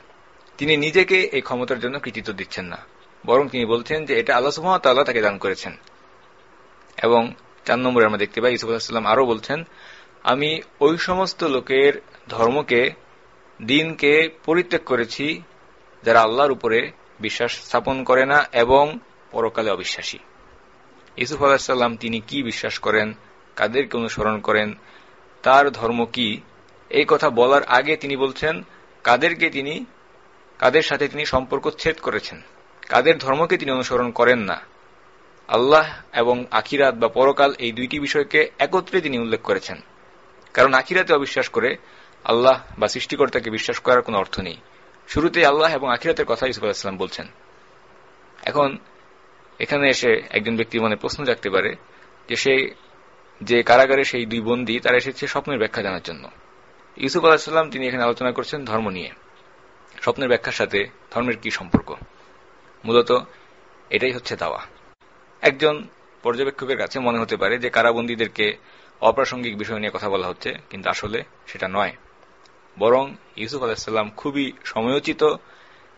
তিনি নিজেকে এই ক্ষমতার জন্য কৃতিত্ব দিচ্ছেন না, বরং তিনি বলছেন যে এটা আল্লাহ সুহামতাল্লাহ তাকে দান করেছেন। এবং চার নম্বরে আমরা দেখতে পাই ইসুফ আলাহিসাল্লাম আরও বলছেন, আমি ওই সমস্ত লোকের ধর্মকে, দিনকে পরিত্যাগ করেছি, যারা আল্লাহর উপরে বিশ্বাস স্থাপন করে না এবং পরকালে অবিশ্বাসী। ইসুফ আলাহিসাল্লাম তিনি কি বিশ্বাস করেন? কাদেরকে অনুসরণ করেন? তার ধর্ম কি? এই কথা বলার আগে তিনি বলছেন, কাদেরকে তিনি, কাদের সাথে তিনি সম্পর্ক ছেদ করেছেন? কাদের ধর্মকে তিনি অনুসরণ করেন না? আল্লাহ এবং আখিরাত বা পরকাল এই দুইটি বিষয়কে একত্রে তিনি উল্লেখ করেছেন। কারণ আখিরাতে অবিশ্বাস করে আল্লাহ বা সৃষ্টিকর্তাকে বিশ্বাস করার কোনো অর্থ নেই। শুরুতে আল্লাহ এবং আখিরাতের কথা ইসুফ আলাহিসাম বলছেন। এখন এখানে এসে একজন ব্যক্তির মনে প্রশ্ন জাগতে পারে যে সে যে কারাগারে সেই দুই বন্দী, তারা এসেছে স্বপ্নের ব্যাখ্যা জানার জন্য। ইউসুফ আলাহিসাল্লাম তিনি এখানে আলোচনা করছেন ধর্ম নিয়ে। স্বপ্নের ব্যাখ্যার সাথে ধর্মের কি সম্পর্ক? মূলত এটাই হচ্ছে দাওয়া। একজন পর্যবেক্ষকের কাছে মনে হতে পারে যে কারাবন্দীদেরকে অপ্রাসঙ্গিক বিষয় নিয়ে কথা বলা হচ্ছে, কিন্তু আসলে সেটা নয়। বরং ইউসুফ আলাহিসাল্লাম খুবই সময়োচিত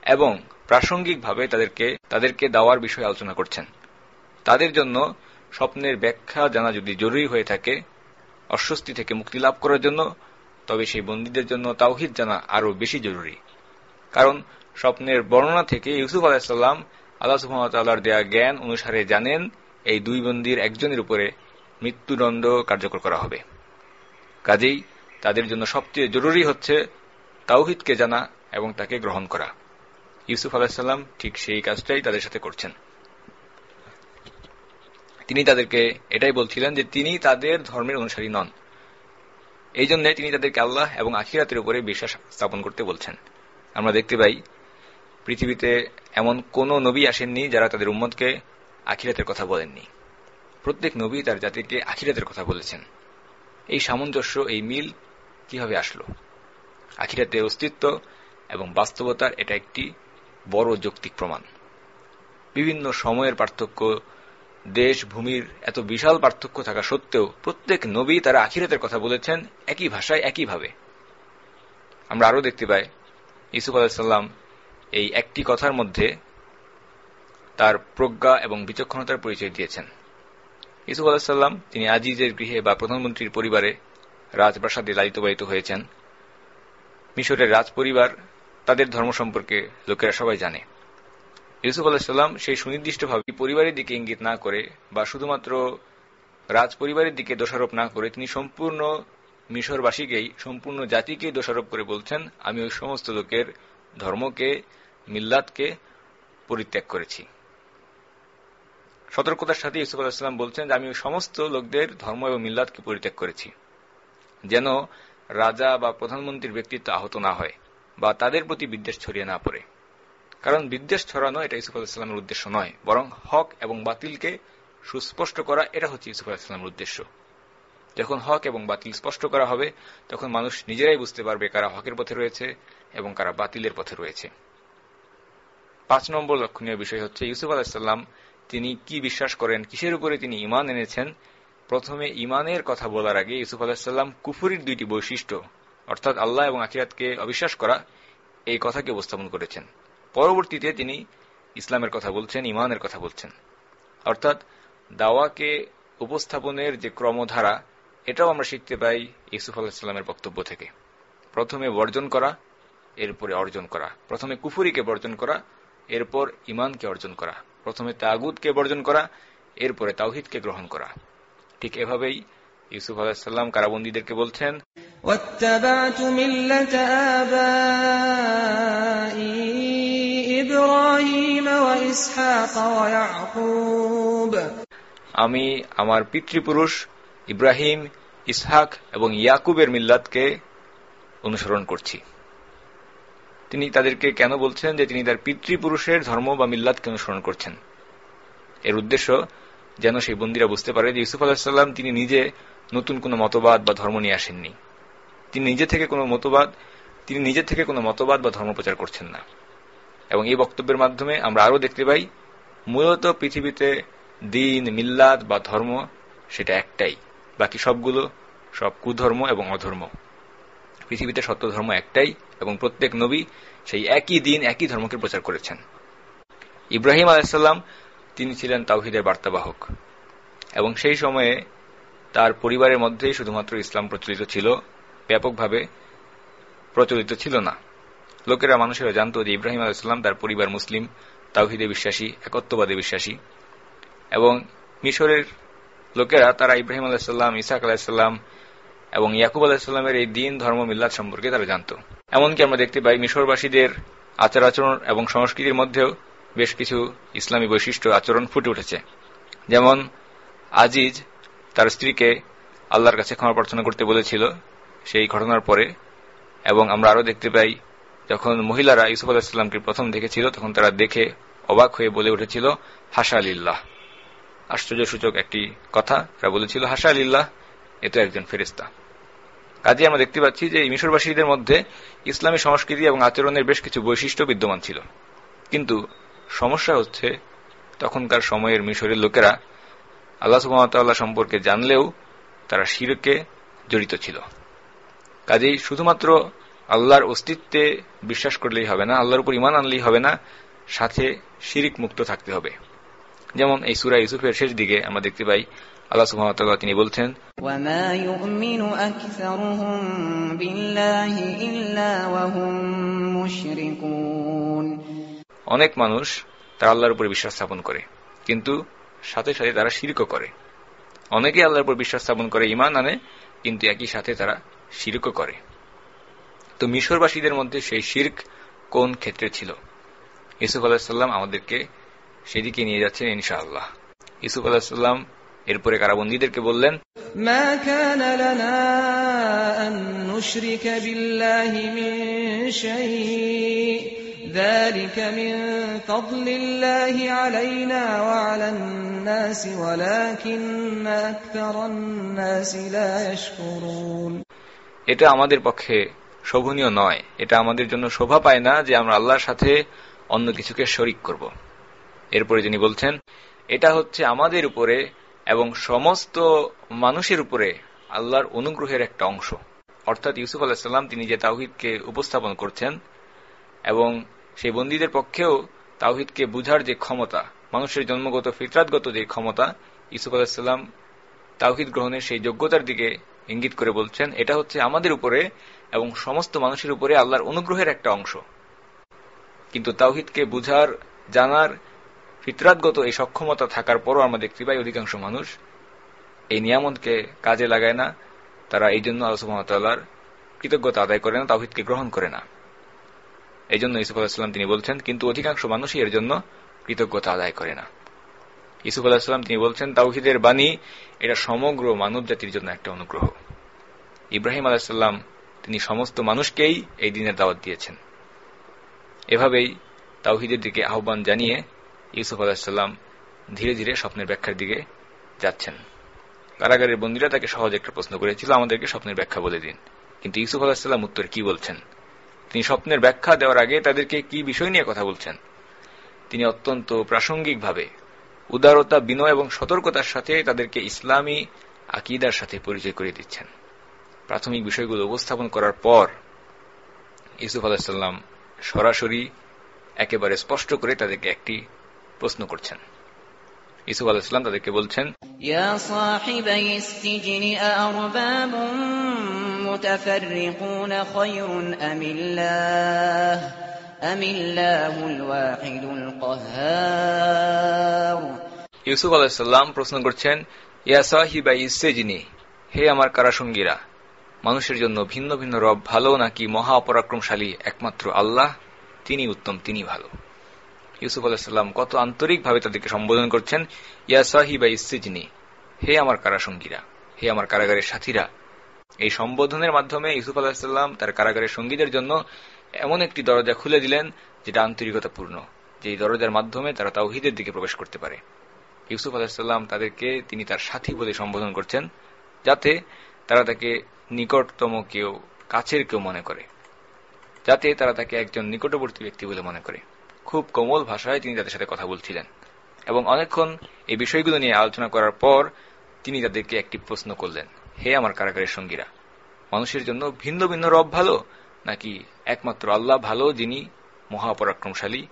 এবং প্রাসঙ্গিকভাবে তাদেরকে তাদেরকে দাওয়ার বিষয়ে আলোচনা করছেন। তাদের জন্য স্বপ্নের ব্যাখ্যা জানা যদি জরুরি হয়ে থাকে, অস্বস্তি থেকে মুক্তি লাভ করার জন্য, তবে সেই বন্দীদের জন্য তাওহিদ জানা আরও বেশি জরুরি। কারণ স্বপ্নের বর্ণনা থেকে ইউসুফ আলাহিসাল্লাম আল্লাহ সুহামতাল্লাহর দেয়া জ্ঞান অনুসারে জানেন, এই দুই বন্দির একজনের উপরে মৃত্যুদণ্ড কার্যকর করা হবে। কাজেই তাদের জন্য সবচেয়ে জরুরি হচ্ছে তাওহিদকে জানা এবং তাকে গ্রহণ করা। ইউসুফ আলাহিসাল্লাম ঠিক সেই কাজটাই তাদের সাথে করছেন। তিনি তাদেরকে এটাই বলছিলেন যে তিনি তাদের ধর্মের অনুসারী নন। এই জন্য তিনি তাদেরকে আল্লাহ এবং আখিরাতের উপরে বিশ্বাস স্থাপন করতে বলছেন। আমরা দেখতে পাই, পৃথিবীতে এমন কোন নবী আসেননি যারা তাদের উম্মতকে আখিরাতের কথা বলেননি। প্রত্যেক নবী তার জাতিকে আখিরাতের কথা বলেছেন। এই সামঞ্জস্য, এই মিল কীভাবে আসলো? আখিরাতের অস্তিত্ব এবং বাস্তবতার এটা একটি বড় যৌক্তিক প্রমাণ। বিভিন্ন সময়ের পার্থক্য, দেশ, ভূমির এত বিশাল পার্থক্য থাকা সত্ত্বেও প্রত্যেক নবী তারা আখিরাতের কথা বলেছেন একই ভাষায় একইভাবে আমরা আরও দেখতে পাই ইসুফ আলাহিসাল্লাম এই একটি কথার মধ্যে তার প্রজ্ঞা এবং বিচক্ষণতার পরিচয় দিয়েছেন। ইসুফ আলাহিসাল্লাম তিনি আজিজের গৃহে বা প্রধানমন্ত্রীর পরিবারে রাজপ্রাসাদে লালিত বাড়িত হয়েছেন। মিশরের রাজ পরিবার তাদের ধর্ম সম্পর্কে লোকেরা সবাই জানে। ইউসুফ আলাহিসাল্লাম সেই সুনির্দিষ্টভাবে পরিবারের দিকে ইঙ্গিত না করে বা শুধুমাত্র রাজ পরিবারের দিকে দোষারোপ না করে তিনি সম্পূর্ণ মিশরবাসীকেই, সম্পূর্ণ জাতিকে দোষারোপ করে বলছেন, আমি ওই সমস্ত লোকের ধর্মকে, মিল্লাতকে পরিত্যাগ করেছি। সতর্কতার সাথে ইউসুফ আলাহিসাল্লাম বলছেন যে, আমি ওই সমস্ত লোকদের ধর্ম এবং মিল্লাতকে পরিত্যাগ করেছি, যেন রাজা বা প্রধানমন্ত্রীর ব্যক্তিত্ব আহত না হয়। বা তাদের প্রতি বিদ্বেষ ছড়িয়ে না পড়ে। কারণ বিদ্বেষ ছড়ানো এটা ইসুফ আলাহিসাল্লামের উদ্দেশ্য নয়, বরং হক এবং বাতিলকে সুস্পষ্ট করা এটা হচ্ছে ইসুফ আলাহিসাল্লামের উদ্দেশ্য। যখন হক এবং বাতিল স্পষ্ট করা হবে, তখন মানুষ নিজেরাই বুঝতে পারবে কারা হকের পথে রয়েছে এবং কারা বাতিলের পথে রয়েছে। পাঁচ নম্বর লক্ষণীয় বিষয় হচ্ছে, ইউসুফ আলাহিসাল্লাম তিনি কি বিশ্বাস করেন, কিসের উপরে তিনি ইমান এনেছেন? প্রথমে ইমানের কথা বলার আগে ইউসুফ আলাহিসাল্লাম কুফুরির দুইটি বৈশিষ্ট্য অর্থাৎ আল্লাহ এবং আখিরাতকে অবিশ্বাস করা এই কথাকে উপস্থাপন করেছেন। পরবর্তীতে তিনি ইসলামের কথা বলছেন ইমানের কথা বলছেন। অর্থাৎ দাওয়াকে উপস্থাপনের যে ক্রমধারা, এটাও আমরা শিখতে পাই ইউসুফ আলাহিসাল্লামের বক্তব্য থেকে। প্রথমে বর্জন করা, এরপরে অর্জন করা। প্রথমে কুফুরিকে বর্জন করা, এরপর ইমানকে অর্জন করা। প্রথমে তাগুদকে বর্জন করা, এরপরে তাওহিদকে গ্রহণ করা। ঠিক এভাবেই ইউসুফ আলাহিসাল্লাম কারাবন্দীদেরকে বলছেন واتبعت ملة آبائي إبراهيم وإسحاق ويعقوب আমি আমার পিতৃপুরুষ ইব্রাহিম ইসহাক এবং ইয়াকুবের মিল্লাতকে অনুসরণ করছি তিনি তাদেরকে কেন বলছেন যে তিনি তার পিতৃপুরুষের ধর্ম বা মিল্লাতকে অনুসরণ করছেন এর উদ্দেশ্য যেন সেই বন্দিরা বুঝতে পারে যে ইউসুফ আলাহিসাল্লাম তিনি নিজে নতুন কোনো মতবাদ বা ধর্ম নিয়ে আসেননি তিনি নিজে থেকে কোনো মতবাদ, তিনি নিজে থেকে কোনো মতবাদ বা ধর্ম প্রচার করছেন না। এবং এই বক্তব্যের মাধ্যমে আমরা আরও দেখতে পাই, মূলত পৃথিবীতে দিন মিল্লাদ বা ধর্ম সেটা একটাই। বাকি সবগুলো সব কুধর্ম এবং অধর্ম। পৃথিবীতে সত্য ধর্ম একটাই এবং প্রত্যেক নবী সেই একই দিন, একই ধর্মকে প্রচার করেছেন। ইব্রাহিম আলাইসাল্লাম তিনি ছিলেন তাওহিদের বার্তাবাহক। এবং সেই সময়ে তার পরিবারের মধ্যেই শুধুমাত্র ইসলাম প্রচলিত ছিল। ব্যাপকভাবে প্রচলিত ছিল না। লোকেরা, মানুষেরা জানত যে ইব্রাহিম আলাইসাল্লাম তার পরিবার মুসলিম, তাওহিদে বিশ্বাসী, একত্ববাদে বিশ্বাসী এবং মিশরের লোকেরা তারা ইব্রাহিম আলাহিসাল্লাম ইসাক আলাহিসাল্লাম এবং ইয়াকুব আলাহিসাল্লামের এই দিন, ধর্ম মিল্লাত সম্পর্কে তারা জানত। এমনকি আমরা দেখতে পাই মিশরবাসীদের আচার আচরণ এবং সংস্কৃতির মধ্যেও বেশ কিছু ইসলামী বৈশিষ্ট্য আচরণ ফুটে উঠেছে। যেমন আজিজ তার স্ত্রীকে আল্লাহর কাছে ক্ষমা প্রার্থনা করতে বলেছিল সেই ঘটনার পরে, এবং আমরা আরও দেখতে পাই, যখন মহিলারা ইউসুফ আলাহিসাল্লামকে প্রথম দেখেছিল, তখন তারা দেখে অবাক হয়ে বলে উঠেছিল, হাসা আলিল্লাহ। আশ্চর্যসূচক একটি কথা, তারা বলেছিল, হাসা আলিল্লাহ, এ তো একজন ফেরিস্তা কাজে আমরা দেখতে পাচ্ছি যে মিশরবাসীদের মধ্যে ইসলামী সংস্কৃতি এবং আচরণের বেশ কিছু বৈশিষ্ট্য বিদ্যমান ছিল। কিন্তু সমস্যা হচ্ছে, তখনকার সময়ের মিশরের লোকেরা আল্লাহ সুবাহতাল্লাহ সম্পর্কে জানলেও তারা শিরকে জড়িত ছিল। কাজেই শুধুমাত্র আল্লাহর অস্তিত্বে বিশ্বাস করলেই হবে না আল্লাহর উপর ইমান আনলেই হবে না সাথে শিরিক মুক্ত থাকতে হবে। যেমন এই সুরা ইউসুফের শেষ দিকে আমরা দেখতে পাই আল্লাহ সুহামতাল তিনি বলছেন অনেক মানুষ তারা আল্লাহর উপর বিশ্বাস স্থাপন করে কিন্তু সাথে সাথে তারা শিরকও করে। অনেকে আল্লাহর উপর বিশ্বাস স্থাপন করে ইমান আনে কিন্তু একই সাথে তারা শিরকও করে তো মিশরবাসীদের মধ্যে সেই শির্ক কোন ক্ষেত্রে ছিল ইসুফ আলাহিসাল্লাম আমাদেরকে সেদিকে নিয়ে যাচ্ছেন ইনশাআল্লাহ ইসুফ আলাহিসাল্লাম এরপরে কারাবন্দীদেরকে বললেন ما كان لنا أن نشرك بالله من شيء ذلك من فضل الله علينا وعلى الناس ولكن أكثر الناس لا يشكرون এটা আমাদের পক্ষে শোভনীয় নয়। এটা আমাদের জন্য শোভা পায় না যে আমরা আল্লাহর সাথে অন্য কিছুকে শরিক করব। এরপরে যিনি বলছেন, এটা হচ্ছে আমাদের উপরে এবং সমস্ত মানুষের উপরে আল্লাহর অনুগ্রহের একটা অংশ। অর্থাৎ ইউসুফ আলাহিসাল্লাম তিনি যে তাওহিদকে উপস্থাপন করছেন এবং সেই বন্দীদের পক্ষেও তাওহিদকে বুঝার যে ক্ষমতা, মানুষের জন্মগত, ফিতরাতগত যে ক্ষমতা, ইউসুফ আলাহিসাল্লাম তাওহিদ গ্রহণের সেই যোগ্যতার দিকে ইঙ্গিত করে বলছেন, এটা হচ্ছে আমাদের উপরে এবং সমস্ত মানুষের উপরে আল্লাহর অনুগ্রহের একটা অংশ। কিন্তু তাওহিদকে বুঝার, জানার, ফিতরাতগত এই সক্ষমতা থাকার পরও আমরা দেখতে পাই অধিকাংশ মানুষ এই নিয়ামতকে কাজে লাগায় না। তারা এই জন্য আল্লাহর কৃতজ্ঞতা আদায় করে না, তাওহিদকে গ্রহণ করে না। এই জন্য ইসুফ আলাহিসাল্লাম তিনি বলছেন, কিন্তু অধিকাংশ মানুষই এর জন্য কৃতজ্ঞতা আদায় করে না। ইসুফ আলাহিসাল্লাম তিনি বলছেন, তাওহিদের বাণী এটা সমগ্র মানব জাতির জন্য একটা অনুগ্রহ। ইব্রাহিম আলাহিসাল্লাম তিনি সমস্ত মানুষকেই এই দিনের দাওয়াত দিয়েছেন। এভাবেই তাওহিদের দিকে আহ্বান জানিয়ে ইউসুফ আলাহিসাল্লাম ধীরে ধীরে স্বপ্নের ব্যাখ্যার দিকে যাচ্ছেন। কারাগারের বন্দীরা তাকে সহজ একটা প্রশ্ন করেছিল, আমাদেরকে স্বপ্নের ব্যাখ্যা বলে দিন। কিন্তু ইউসুফ আলাহিসাল্লাম উত্তর কি বলছেন? তিনি স্বপ্নের ব্যাখ্যা দেওয়ার আগে তাদেরকে কি বিষয় নিয়ে কথা বলছেন? তিনি অত্যন্ত প্রাসঙ্গিকভাবে উদারতা, বিনয় এবং সতর্কতার সাথে তাদেরকে ইসলামী আকিদার সাথে পরিচয় করে দিচ্ছেন। প্রাথমিক বিষয়গুলো উপস্থাপন করার পর ইসুফ আলাহাম সরাসরি একেবারে স্পষ্ট করে তাদেরকে একটি প্রশ্ন করছেন। ইসুফ আল তাদেরকে বলছেন মুতাফাররিকুন أم الله أم الله الواحد القهار ইউসুফ আলাহিসাল্লাম প্রশ্ন করছেন ইয়া সাহিবা ইসেজিনি হে আমার কারাসঙ্গীরা মানুষের জন্য ভিন্ন ভিন্ন রব ভালো নাকি মহা অপরাক্রমশালী একমাত্র আল্লাহ তিনি উত্তম তিনি ভালো ইউসুফ আলাহিসাল্লাম কত আন্তরিকভাবে তাদেরকে সম্বোধন করছেন ইয়া সাহিবা ইসেজিনি হে আমার কারাসঙ্গীরা হে আমার কারাগারের সাথীরা এই সম্বোধনের মাধ্যমে ইউসুফ আলাহিসাল্লাম তার কারাগারের সঙ্গীদের জন্য এমন একটি দরজা খুলে দিলেন যেটা আন্তরিকতাপূর্ণ, যেই দরজার মাধ্যমে তারা তাওহিদের দিকে প্রবেশ করতে পারে। ইউসুফ আলাহিসাল্লাম তাদেরকে তিনি তার সাথী বলে সম্বোধন করছেন, যাতে তারা তাকে নিকটতম কেউ, কাছের কেউ মনে করে, যাতে তারা তাকে একজন নিকটবর্তী ব্যক্তি বলে মনে করে। খুব কোমল ভাষায় তিনি তাদের সাথে কথা বলছিলেন এবং অনেকক্ষণ এই বিষয়গুলো নিয়ে আলোচনা করার পর তিনি তাদেরকে একটি প্রশ্ন করলেন, হে আমার কারাগারের সঙ্গীরা, মানুষের জন্য ভিন্ন ভিন্ন রব ভালো নাকি একমাত্র আল্লাহ ভালো, যিনি মহাপরাক্রমশালী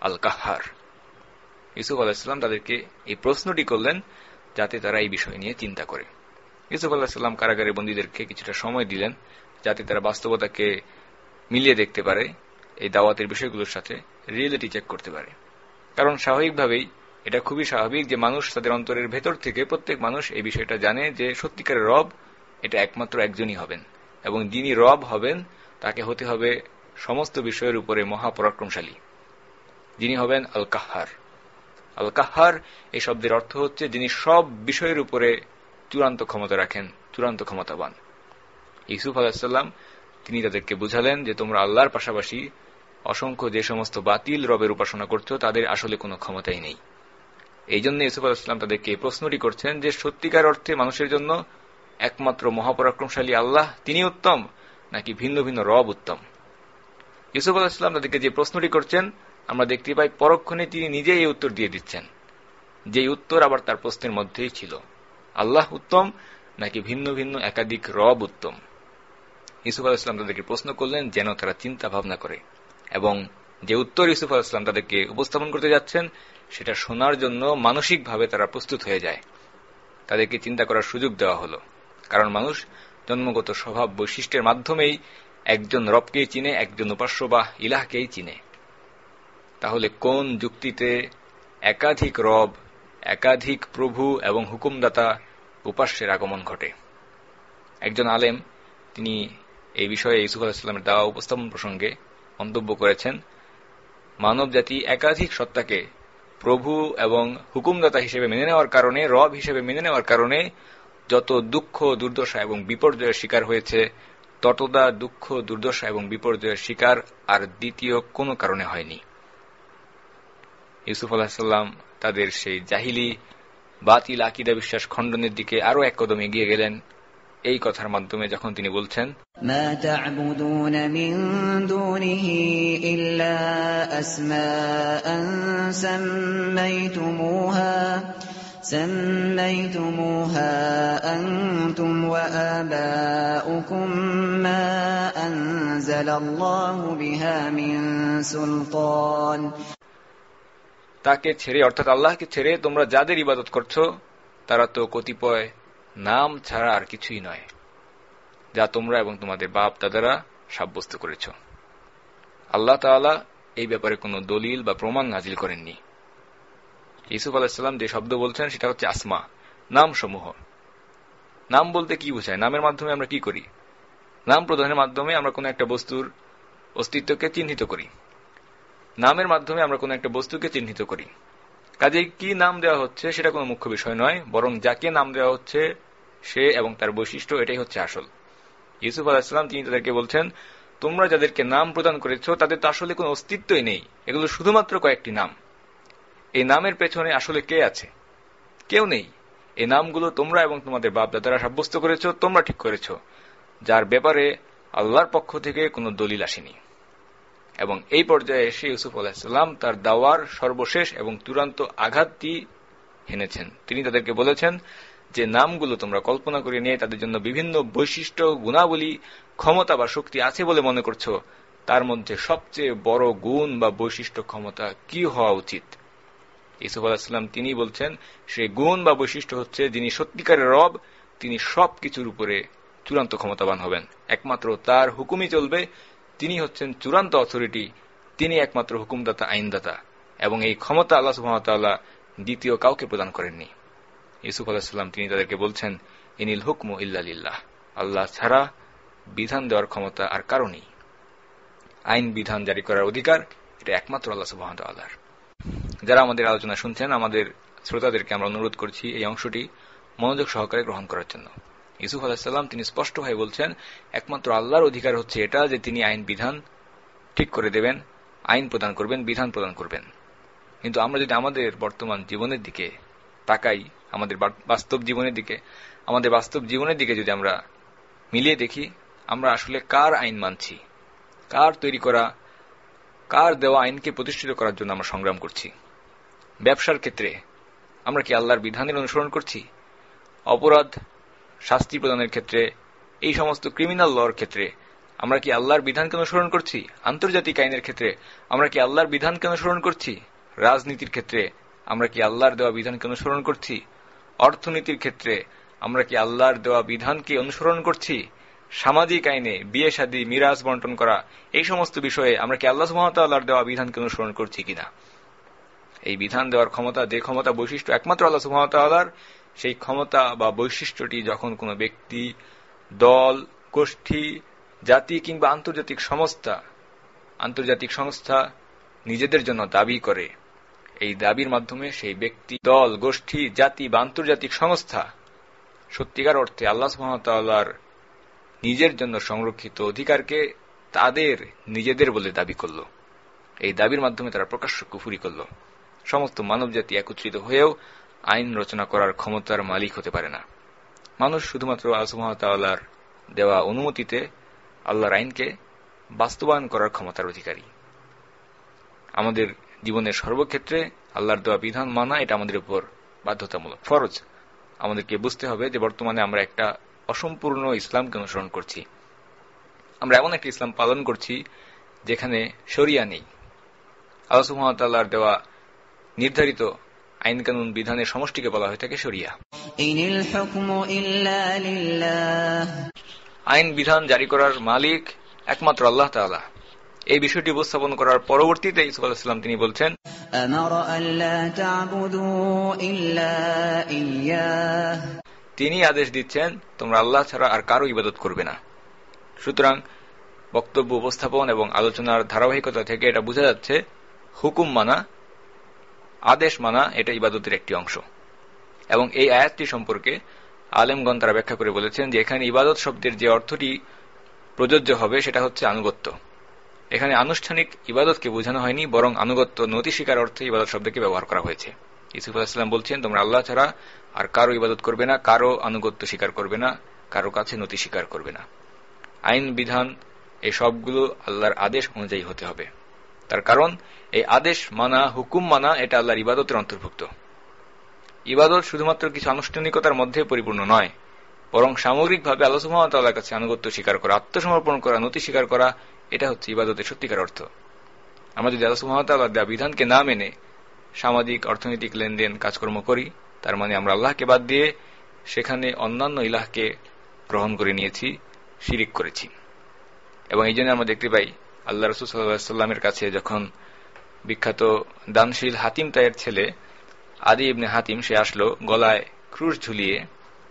আল কাহার ইউসুফ আলাহিসাল্লাম তাদেরকে এই প্রশ্নটি করলেন যাতে তারা এই বিষয় নিয়ে চিন্তা করে। ইউসুফ আল্লাহাম কারাগারে বন্দীদেরকে কিছুটা সময় দিলেন যাতে তারা বাস্তবতাকে মিলিয়ে দেখতে পারে, এই দাওয়াতের বিষয়গুলোর সাথে রিয়েলিটি চেক করতে পারে। কারণ স্বাভাবিকভাবেই এটা খুবই স্বাভাবিক যে মানুষ তাদের অন্তরের ভেতর থেকে প্রত্যেক মানুষ এই বিষয়টা জানে যে সত্যিকারের রব এটা একমাত্র একজনই হবেন এবং যিনি রব হবেন তাকে হতে হবে সমস্ত বিষয়ের উপরে মহাপরাক্রমশালী, যিনি হবেন আল কাহার আল কাহার এই শব্দের অর্থ হচ্ছে যিনি সব বিষয়ের উপরে চূড়ান্ত ক্ষমতা রাখেন, চূড়ান্ত ক্ষমতাবান। ইসুফ আলাহিসাল্লাম তিনি তাদেরকে বুঝালেন যে তোমরা আল্লাহর পাশাপাশি অসংখ্য যে সমস্ত বাতিল রবের উপাসনা করছ, তাদের আসলে কোনো ক্ষমতাই নেই। এই জন্য ইউসুফ আলাহিসাম তাদেরকে এই প্রশ্নটি করছেন যে সত্যিকার অর্থে মানুষের জন্য একমাত্র মহাপরাক্রমশালী আল্লাহ তিনি উত্তম। নাকি ভিন্ন ভিন্ন রব উত্তম? ইউসুফ আলাহিসাম তাদেরকে যে প্রশ্নটি করছেন, আমরা দেখতে পাই পরক্ষণে তিনি নিজেই এই উত্তর দিয়ে দিচ্ছেন। যে উত্তর আবার তার প্রশ্নের মধ্যেই ছিল, আল্লাহ উত্তম নাকি ভিন্ন ভিন্ন একাধিক রব উত্তম? ইসুফ আলাহিসাম তাদেরকে প্রশ্ন করলেন, যেন তারা চিন্তা ভাবনা করে। এবং যে উত্তর ইসুফ আলাহিসাম তাদেরকে উপস্থাপন করতে যাচ্ছেন, সেটা শোনার জন্য মানসিকভাবে তারা প্রস্তুত হয়ে যায়। তাদেরকে চিন্তা করার সুযোগ দেওয়া হলো। কারণ মানুষ জন্মগত স্বভাব বৈশিষ্ট্যের মাধ্যমেই একজন রবকেই চিনে, একজন উপাস্য বা ইলাহকেই চিনে। তাহলে কোন যুক্তিতে একাধিক রব, একাধিক প্রভু এবং হুকুমদাতা উপাস্যের আগমন ঘটে? একজন আলেম, তিনি এই বিষয়ে ইসুফ আলাহিসাল্লামের দাওয়া উপস্থাপন প্রসঙ্গে মন্তব্য করেছেন মানব জাতি একাধিক সত্তাকে প্রভু এবং হুকুমদাতা হিসেবে মেনে নেওয়ার কারণে, রব হিসেবে মেনে নেওয়ার কারণে যত দুঃখ, দুর্দশা এবং বিপর্যয়ের শিকার হয়েছে, ততদা দুঃখ, দুর্দশা এবং বিপর্যয়ের শিকার আর দ্বিতীয় কোনো কারণে হয়নি। ইউসুফ আলাহাম তাদের সেই জাহিলি, বাতিল আকিদা বিশ্বাস খণ্ডনের দিকে আরও এক কদম এগিয়ে গেলেন। এই কথার মাধ্যমে যখন তিনি বলছেন, মা من دونه إلا أسماء سميتموها سميتموها أنتم وآباؤكم ما أنزل الله بها من سلطان তাকে ছেড়ে অর্থাৎ আল্লাহকে ছেড়ে তোমরা যাদের ইবাদত করছো তারা তো কতিপয় নাম ছাড়া আর কিছুই নয় যা তোমরা এবং তোমাদের বাপ দাদারা সাব্যস্ত করেছ আল্লাহ তাআলা এই ব্যাপারে কোনো দলিল বা প্রমাণ নাজিল করেননি ইসুফ আলাহিসাল্লাম যে শব্দ বলছেন, সেটা হচ্ছে আসমা নাম সমূহ নাম বলতে কি বোঝায়? নামের মাধ্যমে আমরা কি করি? নাম প্রদানের মাধ্যমে আমরা কোনো একটা বস্তুর অস্তিত্বকে চিহ্নিত করি। নামের মাধ্যমে আমরা কোনো একটা বস্তুকে চিহ্নিত করি। কাজে কি নাম দেওয়া হচ্ছে সেটা কোনো মুখ্য বিষয় নয়, বরং যাকে নাম দেওয়া হচ্ছে সে এবং তার বৈশিষ্ট্য এটাই হচ্ছে আসল। ইউসুফ আলাহিসাম তিনি তাদেরকে বলছেন, তোমরা যাদেরকে নাম প্রদান করেছ, তাদের তো আসলে কোনো অস্তিত্বই নেই। এগুলো শুধুমাত্র কয়েকটি নাম। এই নামের পেছনে আসলে কে আছে? কেউ নেই। এই নামগুলো তোমরা এবং তোমাদের বাপ দাদারা সাব্যস্ত করেছ, তোমরা ঠিক করেছ। যার ব্যাপারে আল্লাহর পক্ষ থেকে কোনো দলিল আসেনি। এবং এই পর্যায়ে এসে ইউসুফ আলাহিসাল্লাম তার দাওয়ার সর্বশেষ এবং চূড়ান্ত আঘাতটি হেনেছেন। তিনি তাদেরকে বলেছেন যে, নামগুলো তোমরা কল্পনা করে নিয়ে তাদের জন্য বিভিন্ন বৈশিষ্ট্য, গুণাবলী, ক্ষমতা বা শক্তি আছে বলে মনে করছ। তার মধ্যে সবচেয়ে বড় গুণ বা বৈশিষ্ট্য, ক্ষমতা কি হওয়া উচিত? ইসুফ আলাহিসাল্লাম তিনি বলছেন সেই গুণ বা বৈশিষ্ট্য হচ্ছে যিনি সত্যিকারের রব, তিনি সব কিছুর উপরে চূড়ান্ত ক্ষমতাবান হবেন। একমাত্র তার হুকুমই চলবে, তিনি হচ্ছেন চূড়ান্ত অথরিটি তিনি একমাত্র হুকুমদাতা, আইনদাতা, এবং এই ক্ষমতা আল্লাহ সুহামতাল্লাহ দ্বিতীয় কাউকে প্রদান করেননি। ইসুফ আলাহিসাল্লাম তিনি তাদেরকে বলছেন, ইনিল হুকম ইল্লালিল্লাহ আল্লাহ ছাড়া বিধান দেওয়ার ক্ষমতা আর কারণেই আইন বিধান জারি করার অধিকার, এটা একমাত্র আল্লাহ সুবাহ আল্লাহর যারা আমাদের আলোচনা শুনছেন, আমাদের শ্রোতাদেরকে আমরা অনুরোধ করছি এই অংশটি মনোযোগ সহকারে গ্রহণ করার জন্য। ইসুফ আলাহিসাল্লাম তিনি স্পষ্টভাবে বলছেন, একমাত্র আল্লাহর অধিকার হচ্ছে এটা যে তিনি আইন বিধান ঠিক করে দেবেন, আইন প্রদান করবেন, বিধান প্রদান করবেন। কিন্তু আমরা যদি আমাদের বর্তমান জীবনের দিকে তাকাই, আমাদের বাস্তব জীবনের দিকে, আমাদের বাস্তব জীবনের দিকে যদি আমরা মিলিয়ে দেখি, আমরা আসলে কার আইন মানছি? কার তৈরি করা কার দেওয়া আইনকে প্রতিষ্ঠিত করার জন্য আমরা সংগ্রাম করছি? ব্যবসার ক্ষেত্রে আমরা কি আল্লাহর বিধানের অনুসরণ করছি? অপরাধ শাস্তি প্রদানের ক্ষেত্রে, এই সমস্ত ক্রিমিনাল লর ক্ষেত্রে আমরা কি আল্লাহর বিধানকে অনুসরণ করছি? আন্তর্জাতিক আইনের ক্ষেত্রে আমরা কি আল্লাহর বিধানকে অনুসরণ করছি? রাজনীতির ক্ষেত্রে আমরা কি আল্লাহর দেওয়া বিধানকে অনুসরণ করছি? অর্থনীতির ক্ষেত্রে আমরা কি আল্লাহর দেওয়া বিধানকে অনুসরণ করছি? সামাজিক আইনে বিয়ে, শাদী, মিরাজ বন্টন করা, এই সমস্ত বিষয়ে আমরা কি আল্লাহ সুহামতাল্লাহর দেওয়া বিধানকে অনুসরণ করছি কিনা? এই বিধান দেওয়ার ক্ষমতা, যে ক্ষমতা বৈশিষ্ট্য একমাত্র আল্লাহ সুহামতাল্লাহর সেই ক্ষমতা বা বৈশিষ্ট্যটি যখন কোনো ব্যক্তি, দল, গোষ্ঠী, জাতি কিংবা আন্তর্জাতিক সংস্থা আন্তর্জাতিক সংস্থা নিজেদের জন্য দাবি করে, এই দাবির মাধ্যমে সেই ব্যক্তি, দল, গোষ্ঠী, জাতি বা আন্তর্জাতিক সংস্থা সত্যিকার অর্থে আল্লাহ সুহামতাল্লাহর নিজের জন্য সংরক্ষিত অধিকারকে তাদের, নিজেদের বলে দাবি করল। এই দাবির মাধ্যমে তারা প্রকাশ্য কুফুরি করল। সমস্ত মানবজাতি একত্রিত হয়েও আইন রচনা করার ক্ষমতার মালিক হতে পারে না। মানুষ শুধুমাত্র আলসুমতাল্লাহর দেওয়া অনুমতিতে আল্লাহর আইনকে বাস্তবায়ন করার ক্ষমতার অধিকারী। আমাদের জীবনের সর্বক্ষেত্রে আল্লাহর দেওয়া বিধান মানা এটা আমাদের উপর বাধ্যতামূলক। ফরজ। আমাদেরকে বুঝতে হবে যে বর্তমানে আমরা একটা অসম্পূর্ণ ইসলামকে অনুসরণ করছি। আমরা এমন একটা ইসলাম পালন করছি যেখানে শরিয়া নেই। আল্লাহ দেওয়া নির্ধারিত আইন কানুন বিধানের সমষ্টিকে বলা হয়ে থাকে শরিয়া। আইন বিধান জারি করার মালিক একমাত্র আল্লাহ তাআলা। এই বিষয়টি উপস্থাপন করার পরবর্তীতে ইসুফ আলাহিসাম তিনি বলছেন তিনি আদেশ দিচ্ছেন, তোমরা আল্লাহ ছাড়া আর কারও ইবাদত করবে না। সুতরাং বক্তব্য উপস্থাপন এবং আলোচনার ধারাবাহিকতা থেকে এটা বোঝা যাচ্ছে, হুকুম মানা, আদেশ মানা, এটা ইবাদতের একটি অংশ। এবং এই আয়াতটি সম্পর্কে আলেমগণ তারা ব্যাখ্যা করে বলেছেন যে, এখানে ইবাদত শব্দের যে অর্থটি প্রযোজ্য হবে, সেটা হচ্ছে আনুগত্য। এখানে আনুষ্ঠানিক ইবাদতকে বোঝানো হয়নি, বরং আনুগত্য নতি স্বীকার অর্থে ইবাদত শব্দকে ব্যবহার করা হয়েছে। ইসুফ আলাহিসাম বলছেন, তোমরা আল্লাহ ছাড়া আর কারও ইবাদত করবে না, কারও আনুগত্য স্বীকার করবে না, কারও কাছে নতি স্বীকার করবে না। আইন, বিধান এই সবগুলো আল্লাহর আদেশ অনুযায়ী হতে হবে। তার কারণ, এই আদেশ মানা, হুকুম মানা, এটা আল্লাহর ইবাদতের অন্তর্ভুক্ত। ইবাদত শুধুমাত্র কিছু আনুষ্ঠানিকতার মধ্যে পরিপূর্ণ নয়, বরং সামগ্রিকভাবে আল্লাহ কাছে আনুগত্য স্বীকার করা, আত্মসমর্পণ করা নতি স্বীকার করা, এটা হচ্ছে ইবাদতের সত্যিকার অর্থ। আমরা যদি আল্লাহ সুহামতাল্লাহ দেওয়া বিধানকে না মেনে সামাজিক, অর্থনৈতিক লেনদেন, কাজকর্ম করি, তার মানে আমরা আল্লাহকে বাদ দিয়ে সেখানে অন্যান্য ইলাহকে গ্রহণ করে নিয়েছি, শিরিক করেছি। এবং এই জন্য আমরা দেখতে পাই, আল্লাহ রসুল সাল্লামের কাছে যখন বিখ্যাত দানশীল হাতিম তাইয়ের ছেলে আদি ইবনে হাতিম সে আসলো, গলায় ক্রুশ ঝুলিয়ে,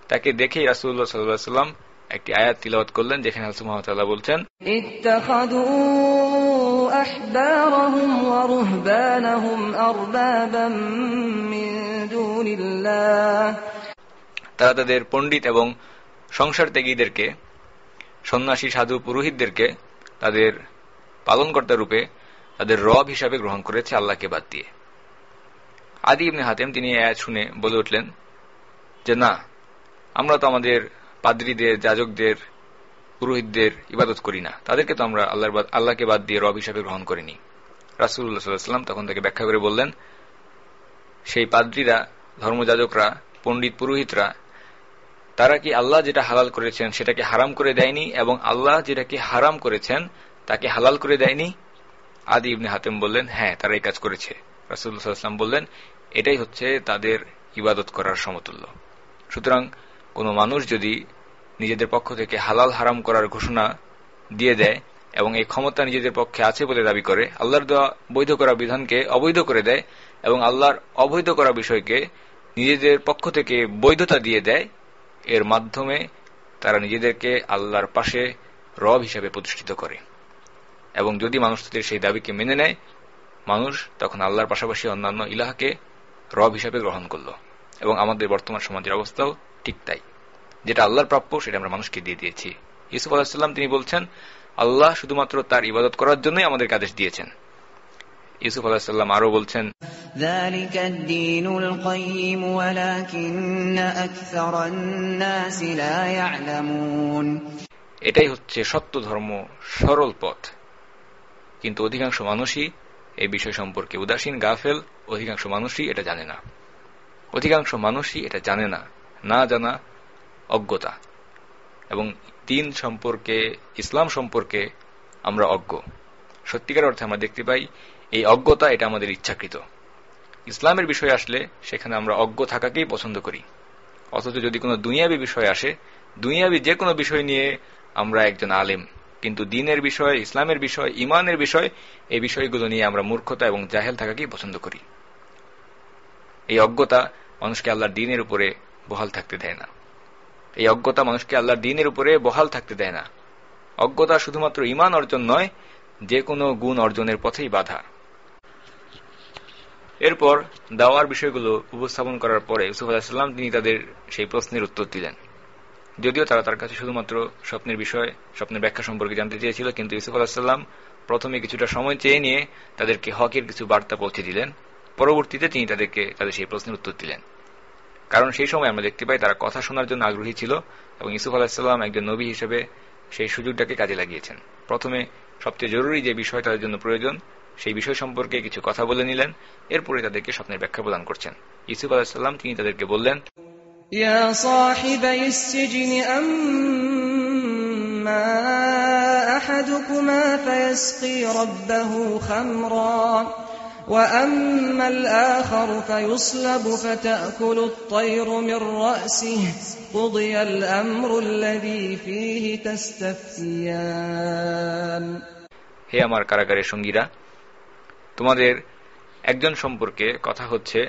তাকে দেখেই রাসুল্লাহ সাল্লাহ সাল্লাম একটি আয়াত তিলাওয়াত করলেন যেখানে আলসু মহামতাল্লাহ বলছেন أحبارهم ورهبانهم أربابا من دون الله তারা তাদের পণ্ডিত এবং সংসার ত্যাগীদেরকে সন্ন্যাসী সাধু পুরোহিতদেরকে তাদের পালনকর্তা রূপে তাদের রব হিসাবে গ্রহণ করেছে আল্লাহকে বাদ দিয়ে আদি ইবনে হাতেম তিনি আয়াত শুনে বলে উঠলেন যে না আমরা তো আমাদের পাদ্রীদের, যাজকদের, পুরোহিতদের ইবাদত করি না। তাদেরকে তো আমরা আল্লাহ আল্লাহকে বাদ দিয়ে রব হিসাবে গ্রহণ করিনি। রাসুল্লাহ তখন তাকে ব্যাখ্যা করে বললেন, সেই পাদ্রীরা, ধর্মযাজকরা, পণ্ডিত পুরোহিতরা, তারা কি আল্লাহ যেটা হালাল করেছেন সেটাকে হারাম করে দেয়নি এবং আল্লাহ যেটাকে হারাম করেছেন তাকে হালাল করে দেয়নি? আদি ইবনে হাতেম বললেন হ্যাঁ তারা এই কাজ করেছে। রাসুল্লাহাম বললেন, এটাই হচ্ছে তাদের ইবাদত করার সমতুল্য। সুতরাং কোনো মানুষ যদি নিজেদের পক্ষ থেকে হালাল হারাম করার ঘোষণা দিয়ে দেয় এবং এই ক্ষমতা নিজেদের পক্ষে আছে বলে দাবি করে। আল্লাহর দেওয়া বৈধ করা বিধানকে অবৈধ করে দেয় এবং আল্লাহর অবৈধ করা বিষয়কে নিজেদের পক্ষ থেকে বৈধতা দিয়ে দেয়। এর মাধ্যমে তারা নিজেদেরকে আল্লাহর পাশে রব হিসাবে প্রতিষ্ঠিত করে। এবং যদি মানুষ তাদের সেই দাবিকে মেনে নেয়, মানুষ তখন আল্লাহর পাশাপাশি অন্যান্য ইলাহাকে রব হিসাবে গ্রহণ করল। এবং আমাদের বর্তমান সমাজের অবস্থাও ঠিক তাই। যেটা আল্লাহর প্রাপ্য সেটা আমরা মানুষকে দিয়ে দিয়েছি। ইউসুফ আলাহিসাল্লাম তিনি বলছেন আল্লাহ শুধুমাত্র তার ইবাদত করার জন্যই আমাদেরকে আদেশ দিয়েছেন। ইউসুফ আলাহিসাল্লাম আরও বলছেন এটাই হচ্ছে সত্য ধর্ম সরল পথ। কিন্তু অধিকাংশ মানুষই এই বিষয় সম্পর্কে উদাসীন গাফেল অধিকাংশ মানুষই এটা জানে না। অধিকাংশ মানুষই এটা জানে না না জানা অজ্ঞতা। এবং দিন সম্পর্কে, ইসলাম সম্পর্কে আমরা অজ্ঞ। সত্যিকার অর্থে আমরা দেখতে পাই, এই অজ্ঞতা এটা আমাদের ইচ্ছাকৃত। ইসলামের বিষয় আসলে সেখানে আমরা অজ্ঞ থাকাকেই পছন্দ করি। অথচ যদি কোনো দুনিয়াবি বিষয় আসে, দুনিয়াবি যে কোনো বিষয় নিয়ে আমরা একজন আলেম। কিন্তু দিনের বিষয়, ইসলামের বিষয়, ইমানের বিষয়, এই বিষয়গুলো নিয়ে আমরা মূর্খতা এবং জাহেল থাকাকেই পছন্দ করি। এই অজ্ঞতা মানুষকে আল্লাহর দিনের উপরে বহাল থাকতে দেয় না। এই অজ্ঞতা মানুষকে আল্লাহর দিনের উপরে বহাল থাকতে দেয় না। অজ্ঞতা শুধুমাত্র ইমান অর্জন নয়, যে কোনো গুণ অর্জনের পথেই বাধা। এরপর দাওয়ার বিষয়গুলো উপস্থাপন করার পরে ইউসুফ আলাহিসাল্লাম তিনি তাদের সেই প্রশ্নের উত্তর দিলেন। যদিও তারা তার কাছে শুধুমাত্র স্বপ্নের বিষয়, স্বপ্নের ব্যাখ্যা সম্পর্কে জানতে চেয়েছিল, কিন্তু ইউসুফ আলাহিসাল্লাম প্রথমে কিছুটা সময় চেয়ে নিয়ে তাদেরকে হকের কিছু বার্তা পৌঁছে দিলেন। পরবর্তীতে তিনি তাদেরকে, তাদের সেই প্রশ্নের উত্তর দিলেন। কারণ সেই সময় আমরা দেখতে পাই তারা কথা শোনার জন্য আগ্রহী ছিল এবং ইসুফ আলাহিসাল্লাম একজন নবী হিসেবে সেই সুযোগটাকে কাজে লাগিয়েছেন প্রথমে সবচেয়ে জরুরি যে বিষয় তাদের জন্য প্রয়োজন সেই বিষয় সম্পর্কে কিছু কথা বলে নিলেন এরপরে তাদেরকে স্বপ্নের ব্যাখ্যা প্রদান করছেন ইসুফ আলাহিসাল্লাম তিনি তাদেরকে বললেন يا صاحبي السجن أما أحدكما فيسقي ربه خمرا وأما الآخر فيصلب فتأكل الطير من رأسه قضي الأمر الذي فيه تستفتيان হে আমার কারাগারের সঙ্গীরা তোমাদের একজন সম্পর্কে কথা হচ্ছে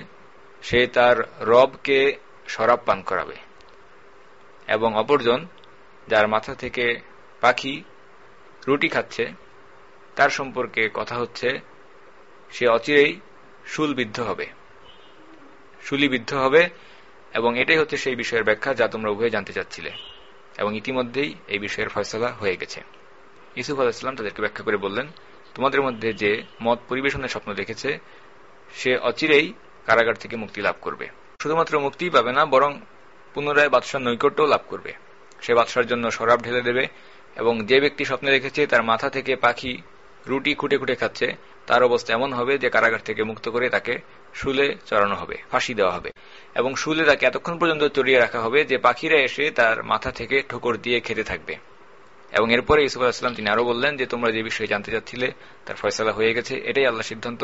সে তার রবকে শরাব পান করাবে এবং অপরজন যার মাথা থেকে পাখি রুটি খাচ্ছে তার সম্পর্কে কথা হচ্ছে সে অচিরেই শুলবিদ্ধ হবে। শুলিবিদ্ধ হবে এবং এটাই হচ্ছে সেই বিষয়ের ব্যাখ্যা যা তোমরা উভয়ে জানতে চাচ্ছিলে এবং ইতিমধ্যেই এই বিষয়ের ফয়সলা হয়ে গেছে। ইসুফ আলাহিসাম তাদেরকে ব্যাখ্যা করে বললেন, তোমাদের মধ্যে যে মত পরিবেশনের স্বপ্ন দেখেছে, সে অচিরেই কারাগার থেকে মুক্তি লাভ করবে। শুধুমাত্র মুক্তি পাবে না, বরং পুনরায় বাদশার নৈকট্যও লাভ করবে। সে বাদশার জন্য শরাব ঢেলে দেবে এবং যে ব্যক্তি স্বপ্নে দেখেছে, তার মাথা থেকে পাখি রুটি খুঁটে খুঁটে খাচ্ছে তার অবস্থা এমন হবে যে কারাগার থেকে মুক্ত করে তাকে শুলে চড়ানো হবে, ফাঁসি দেওয়া হবে এবং শুলে তাকে এতক্ষণ পর্যন্ত চড়িয়ে রাখা হবে যে পাখিরা এসে তার মাথা থেকে ঠোকর দিয়ে খেতে থাকবে। এবং এরপরে ইসুফ আলাহিসাম তিনি আরও বললেন যে, তোমরা যে বিষয়ে জানতে চাচ্ছিলে, তার ফয়সলা হয়ে গেছে। এটাই আল্লাহ সিদ্ধান্ত,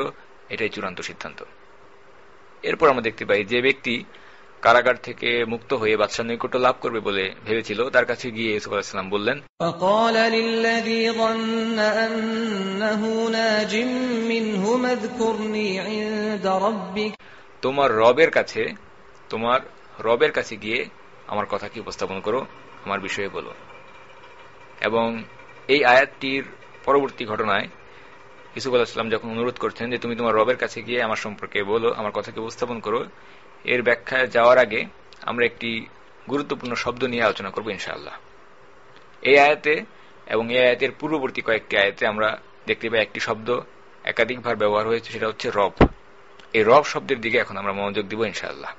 এটাই চূড়ান্ত সিদ্ধান্ত। এরপর আমরা দেখতে পাই যে ব্যক্তি কারাগার থেকে মুক্ত হয়ে বাদশাহ নৈকট্য লাভ করবে বলে ভেবেছিল। তার কাছে গিয়ে ইউসুফ আলাহিসাম বললেন তোমার রবের কাছে তোমার রবের কাছে গিয়ে আমার কথা কি উপস্থাপন করো আমার বিষয়ে বলো। এবং এই আয়াতটির পরবর্তী ঘটনায় ইসুফ আলাহিসাম যখন অনুরোধ করছেন যে তুমি তোমার রবের কাছে গিয়ে আমার সম্পর্কে বলো আমার কথা কি উপস্থাপন করো এর ব্যাখ্যায় যাওয়ার আগে আমরা একটি গুরুত্বপূর্ণ শব্দ নিয়ে আলোচনা করব ইনশাআল্লাহ। এই আয়াতে এবং এই আয়াতের পূর্ববর্তী কয়েকটি আয়াতে আমরা দেখতে পাই একটি শব্দ একাধিকবার ব্যবহার হয়েছে, সেটা হচ্ছে রব। এই রব শব্দের দিকে এখন আমরা মনোযোগ দিব ইনশাআল্লাহ।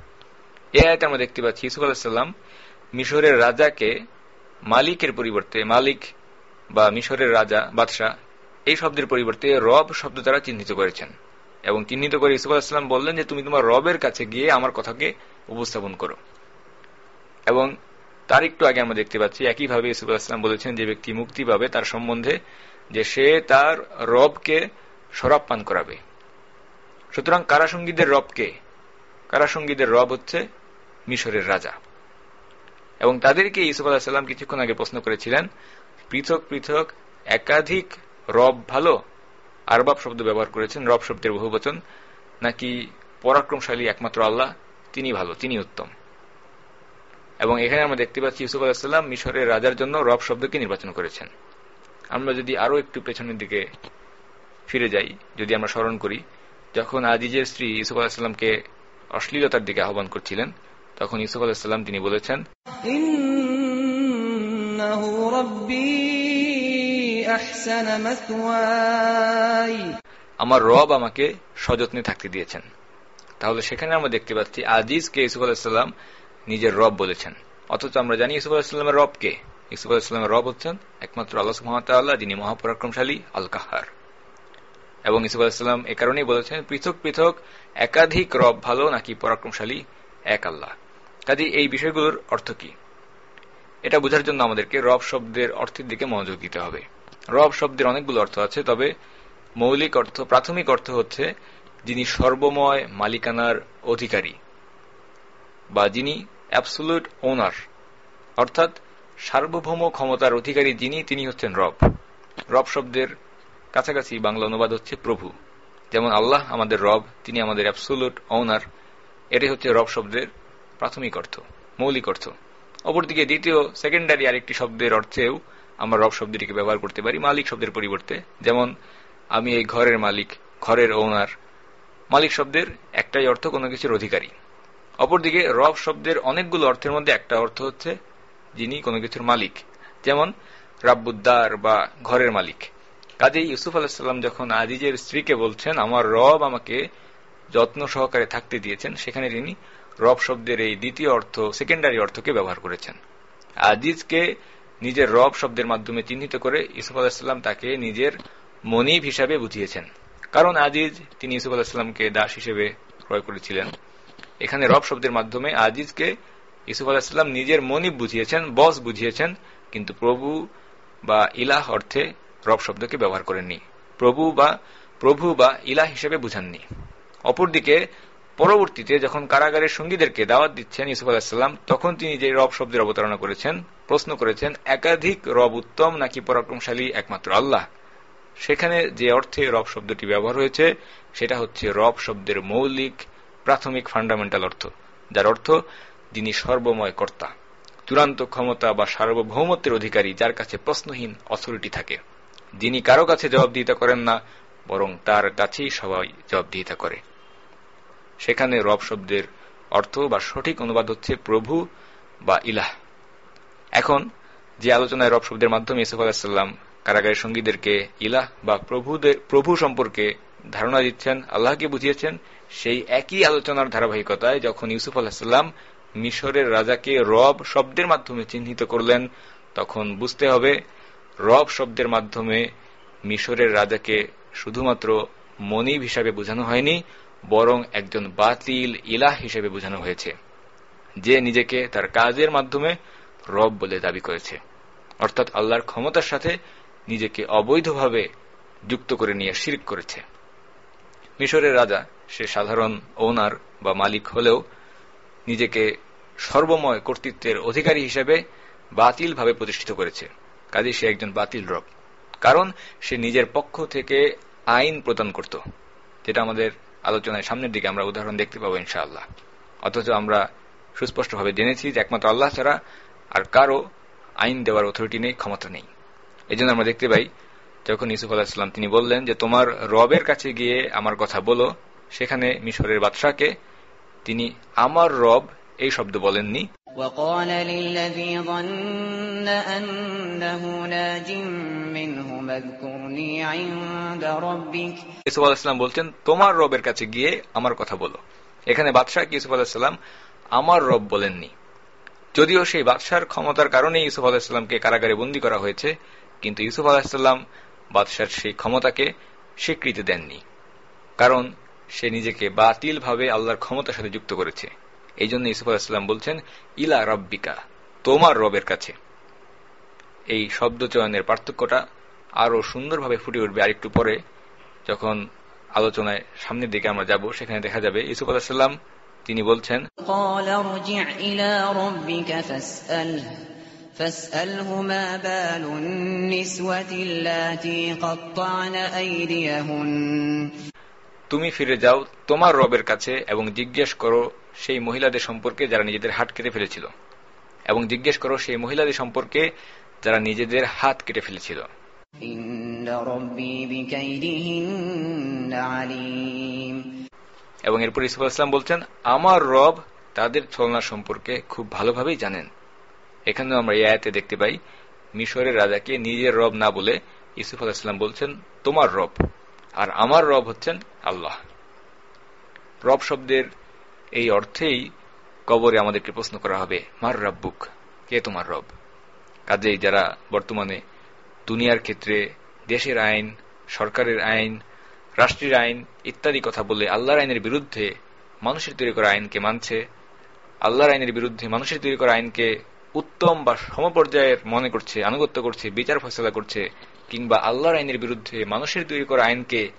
এই আয়াতে আমরা দেখতে পাচ্ছি ইসুফ আলাহিসাল্লাম মিশরের রাজাকে মালিকের পরিবর্তে, মালিক বা মিশরের রাজা, বাদশাহ, এই শব্দের পরিবর্তে রব শব্দ দ্বারা চিহ্নিত করেছেন। এবং চিহ্নিত করে ইসুফ আলাহিসাম বললেন যে, তুমি তোমার রবের কাছে গিয়ে আমার কথাকে উপস্থাপন করো। এবং তার একটু আগে আমরা দেখতে পাচ্ছি, একইভাবে ইসুফ আলাহিসাম বলেছেন যে, ব্যক্তি মুক্তি পাবে তার সম্বন্ধে যে সে তার রবকে শরাব পান করাবে। সুতরাং কারাসঙ্গীদের রবকে? কারাসঙ্গীদের রব হচ্ছে মিশরের রাজা। এবং তাদেরকে ইসুফ আলাহিসাল্লাম কিছুক্ষণ আগে প্রশ্ন করেছিলেন, পৃথক পৃথক, একাধিক রব ভালো? আরবাব শব্দ ব্যবহার করেছেন, রব শব্দের বহুবচন। নাকি পরাক্রমশালী একমাত্র আল্লাহ তিনি ভালো তিনি উত্তম। এবং এখানে আমরা দেখতে পাচ্ছি ইউসুফ আলাহিসাল্লাম মিশরের রাজার জন্য রব শব্দকে নির্বাচন করেছেন। আমরা যদি আরও একটু পেছনের দিকে ফিরে যাই, যদি আমরা স্মরণ করি, যখন আজিজের স্ত্রী ইউসুফ আলাহিসাল্লামকে অশ্লীলতার দিকে আহ্বান করছিলেন, তখন ইউসুফ আলাহিসাল্লাম তিনি বলেছেন আমার রব আমাকে সযত্নে থাকতে দিয়েছেন। তাহলে সেখানে আমরা দেখতে পাচ্ছি আজিজকে ইসুফ আলাহিসাল্লাম নিজের রব বলেছেন। অথচ আমরা জানি ইসুফ আলাহিসাল্লামের রব কে? ইসুফ আলাহিসাল্লামের রব হচ্ছেন একমাত্র আল্লাহ সুহামতাল্লাহ যিনি মহাপরাক্রমশালী আল কাহার এবং ইসুফ আলাহিসাল্লাম এ কারণেই বলেছেন, পৃথক পৃথক একাধিক রব ভালো নাকি পরাক্রমশালী এক আল্লাহ। কাজে এই বিষয়গুলোর অর্থ কি? এটা বোঝার জন্য আমাদেরকে রব শব্দের অর্থের দিকে মনোযোগ দিতে হবে। রব শব্দের অনেকগুলো অর্থ আছে, তবে মৌলিক অর্থ, প্রাথমিক অর্থ হচ্ছে যিনি সর্বময় মালিকানার অধিকারী বা যিনি অ্যাবসুলুট ওনার অর্থাৎ সার্বভৌম ক্ষমতার অধিকারী যিনি, তিনি হচ্ছেন রব। রব শব্দের কাছাকাছি বাংলা অনুবাদ হচ্ছে প্রভু। যেমন আল্লাহ আমাদের রব, তিনি আমাদের অ্যাবসুলুট ওনার এটাই হচ্ছে রব শব্দের প্রাথমিক অর্থ, মৌলিক অর্থ। অপরদিকে দ্বিতীয় সেকেন্ডারি আরেকটি শব্দের অর্থেও আমরা রব শব্দটিকে ব্যবহার করতে পারি, মালিক শব্দের পরিবর্তে। যেমন, আমি এই ঘরের মালিক, ঘরের ওনার মালিক শব্দের একটাই অর্থ কোনো কিছুর অধিকারী। অপরদিকে, রব শব্দের অনেকগুলো অর্থের মধ্যে একটা অর্থ হচ্ছে যিনি কোনো কিছুর মালিক। যেমন, রাব্বুদ্দার বা ঘরের মালিক। কাজেই ইউসুফ আলাহিসাল্লাম যখন আজিজের স্ত্রীকে বলছেন, আমার রব আমাকে যত্ন সহকারে থাকতে দিয়েছেন, সেখানে তিনি রব শব্দের এই দ্বিতীয় অর্থ, সেকেন্ডারি অর্থকে ব্যবহার করেছেন। আজিজকে নিজের রব শব্দের মাধ্যমে চিহ্নিত করে ইউসুফ আলাহিসাল্লাম তাকে নিজের মনিব হিসাবে বুঝিয়েছেন। কারণ আজিজ তিনি ইউসুফ আলাহিসাল্লামকে দাস হিসেবে ক্রয় করেছিলেন। এখানে রব শব্দের মাধ্যমে আজিজকে ইউসুফ আলাহিসাল্লাম নিজের মনিব বুঝিয়েছেন, বস বুঝিয়েছেন, কিন্তু প্রভু বা ইলাহ অর্থে রব শব্দকে ব্যবহার করেননি। প্রভু বা প্রভু বা ইলাহ হিসেবে বুঝাননি। অপরদিকে, পরবর্তীতে যখন কারাগারের সঙ্গীদেরকে দাওয়াত দিচ্ছেন ইউসুফ আলাহিসাল্লাম তখন তিনি যে রব শব্দের অবতারণা করেছেন প্রশ্ন করেছেন, একাধিক রব উত্তম নাকি পরাক্রমশালী একমাত্র আল্লাহ? সেখানে যে অর্থে রব শব্দটি ব্যবহার হয়েছে, সেটা হচ্ছে রব শব্দের মৌলিক, প্রাথমিক, ফান্ডামেন্টাল অর্থ, যার অর্থ যিনি সর্বময় কর্তা, চূড়ান্ত ক্ষমতা বা সার্বভৌমত্বের অধিকারী, যার কাছে প্রশ্নহীন অথরিটি থাকে। যিনি কারও কাছে জবাবদিহিতা করেন না, বরং তার কাছেই সবাই জবাবদিহিতা করে। সেখানে রব শব্দের অর্থ বা সঠিক অনুবাদ হচ্ছে প্রভু বা ইলাহ। এখন যে আলোচনায় রব শব্দের মাধ্যমে ইসুফ আলাহিসাল্লাম কারাগারের সঙ্গীদেরকে ইলাহ বা প্রভুদের প্রভু সম্পর্কে ধারণা দিচ্ছেন, আল্লাহকে বুঝিয়েছেন, সেই একই আলোচনার ধারাবাহিকতায় যখন ইউসুফ আলাহিসাল্লাম মিশরের রাজাকে রব শব্দের মাধ্যমে চিহ্নিত করলেন, তখন বুঝতে হবে রব শব্দের মাধ্যমে মিশরের রাজাকে শুধুমাত্র মনিব হিসাবে বোঝানো হয়নি, বরং একজন বাতিল ইলাহ হিসেবে বোঝানো হয়েছে। যে নিজেকে তার কাজের মাধ্যমে রব বলে দাবি করেছে। অর্থাৎ আল্লাহর ক্ষমতার সাথে নিজেকে অবৈধভাবে যুক্ত করে নিয়ে শিরিক করেছে। মিশরের রাজা, সে সাধারণ ওনার বা মালিক হলেও নিজেকে সর্বময় কর্তৃত্বের অধিকারী হিসেবে বাতিলভাবে প্রতিষ্ঠিত করেছে। কাজে সে একজন বাতিল রব। কারণ সে নিজের পক্ষ থেকে আইন প্রদান করত। যেটা আমাদের আলোচনায় সামনের দিকে আমরা উদাহরণ দেখতে পাবো ইনশাআল্লাহ। অথচ আমরা সুস্পষ্টভাবে জেনেছি যে একমাত্র আল্লাহ ছাড়া আর কারো আইন দেওয়ার অথরিটি নেই ক্ষমতা নেই এই আমরা দেখতে পাই যখন ইসুফ আলাহিসাম তিনি বললেন যে তোমার রবের কাছে গিয়ে আমার কথা বলো সেখানে মিশরের বাদশাকে তিনি আমার রব এই শব্দ বলেননি وقال للذي ظن أنه ناج منهم اذكرني عند ربك ইসুফ আলাহিসাম বলছেন তোমার রবের কাছে গিয়ে আমার কথা বলো এখানে বাদশাহ ইসুফ আলাহিসাম আমার রব বলেননি যদিও সেই বাদশার ক্ষমতার কারণে ইউসুফ আলাহিসাল্লামকে কারাগারে বন্দী করা হয়েছে, কিন্তু ইউসুফ আলাহিসাল্লাম বাদশার সেই ক্ষমতাকে স্বীকৃতি দেননি, কারণ সে নিজেকে বাতিলভাবে আল্লাহর ক্ষমতার সাথে যুক্ত করেছে। এই জন্য ইসুফ আলাহিসাল্লাম বলছেন, ইলা রব্বিকা, তোমার রবের কাছে। এই শব্দ চয়নের পার্থক্যটা আরও সুন্দরভাবে ফুটে উঠবে আরেকটু পরে, যখন আলোচনায় সামনের দিকে আমরা যাব, সেখানে দেখা যাবে ইসুফ আলাহিসাল্লাম তিনি বলছেন তুমি ফিরে যাও তোমার রবের কাছে এবং জিজ্ঞেস করো সেই মহিলাদের সম্পর্কে যারা নিজেদের হাত কেটে ফেলেছিল এবং জিজ্ঞেস করো সেই মহিলাদের সম্পর্কে যারা নিজেদের হাত কেটে ফেলেছিল। আলিম। এবং এরপর ইসুফ ইসলাম বলছেন, আমার রব তাদের ছলনা সম্পর্কে খুব ভালোভাবেই জানেন। এখানেও আমরা এই আয়াতে দেখতে পাই, মিশরের রাজাকে নিজের রব না বলে ইসুফ আলাহিসাম বলছেন, তোমার রব। আর আমার রব হচ্ছেন আল্লাহ। রব শব্দের এই অর্থেই কবরে আমাদেরকে প্রশ্ন করা হবে, মার রাব্বুক, কে তোমার রব? কাজেই যারা বর্তমানে দুনিয়ার ক্ষেত্রে দেশের আইন, সরকারের আইন রাষ্ট্রের আইন ইত্যাদি কথা বলে আল্লাহর আইনের বিরুদ্ধে মানুষের তৈরি করা আইনকে মানছে। আল্লাহর আইনের বিরুদ্ধে মানুষের তৈরি করা আইনকে উত্তম বা সমপর্যায়ের মনে করছে, আনুগত্য করছে, বিচার ফসলা করছে কিংবা আল্লাহর আইনের বিরুদ্ধে মানুষের তৈরি করা আইনকে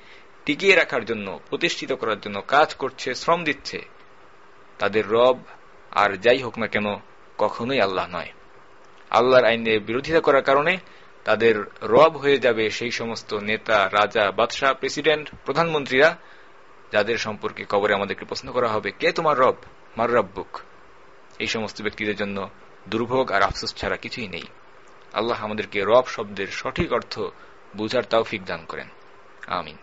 টিকিয়ে রাখার জন্য, প্রতিষ্ঠিত করার জন্য কাজ করছে, শ্রম দিচ্ছে, তাদের রব আর যাই হোক না কেন কখনোই আল্লাহ নয়। আল্লাহর আইনের বিরোধিতা করার কারণে তাদের রব হয়ে যাবে সেই সমস্ত নেতা, রাজা, বাদশাহ, প্রেসিডেন্ট, প্রধানমন্ত্রীরা, যাদের সম্পর্কে কবরে আমাদেরকে প্রশ্ন করা হবে, কে তোমার রব? মার রব্বুক? এই সমস্ত ব্যক্তিদের জন্য দুর্ভোগ আর আফসোস ছাড়া কিছুই নেই। আল্লাহ আমাদেরকে রব শব্দের সঠিক অর্থ বুঝার তৌফিক দান করেন। আমিন।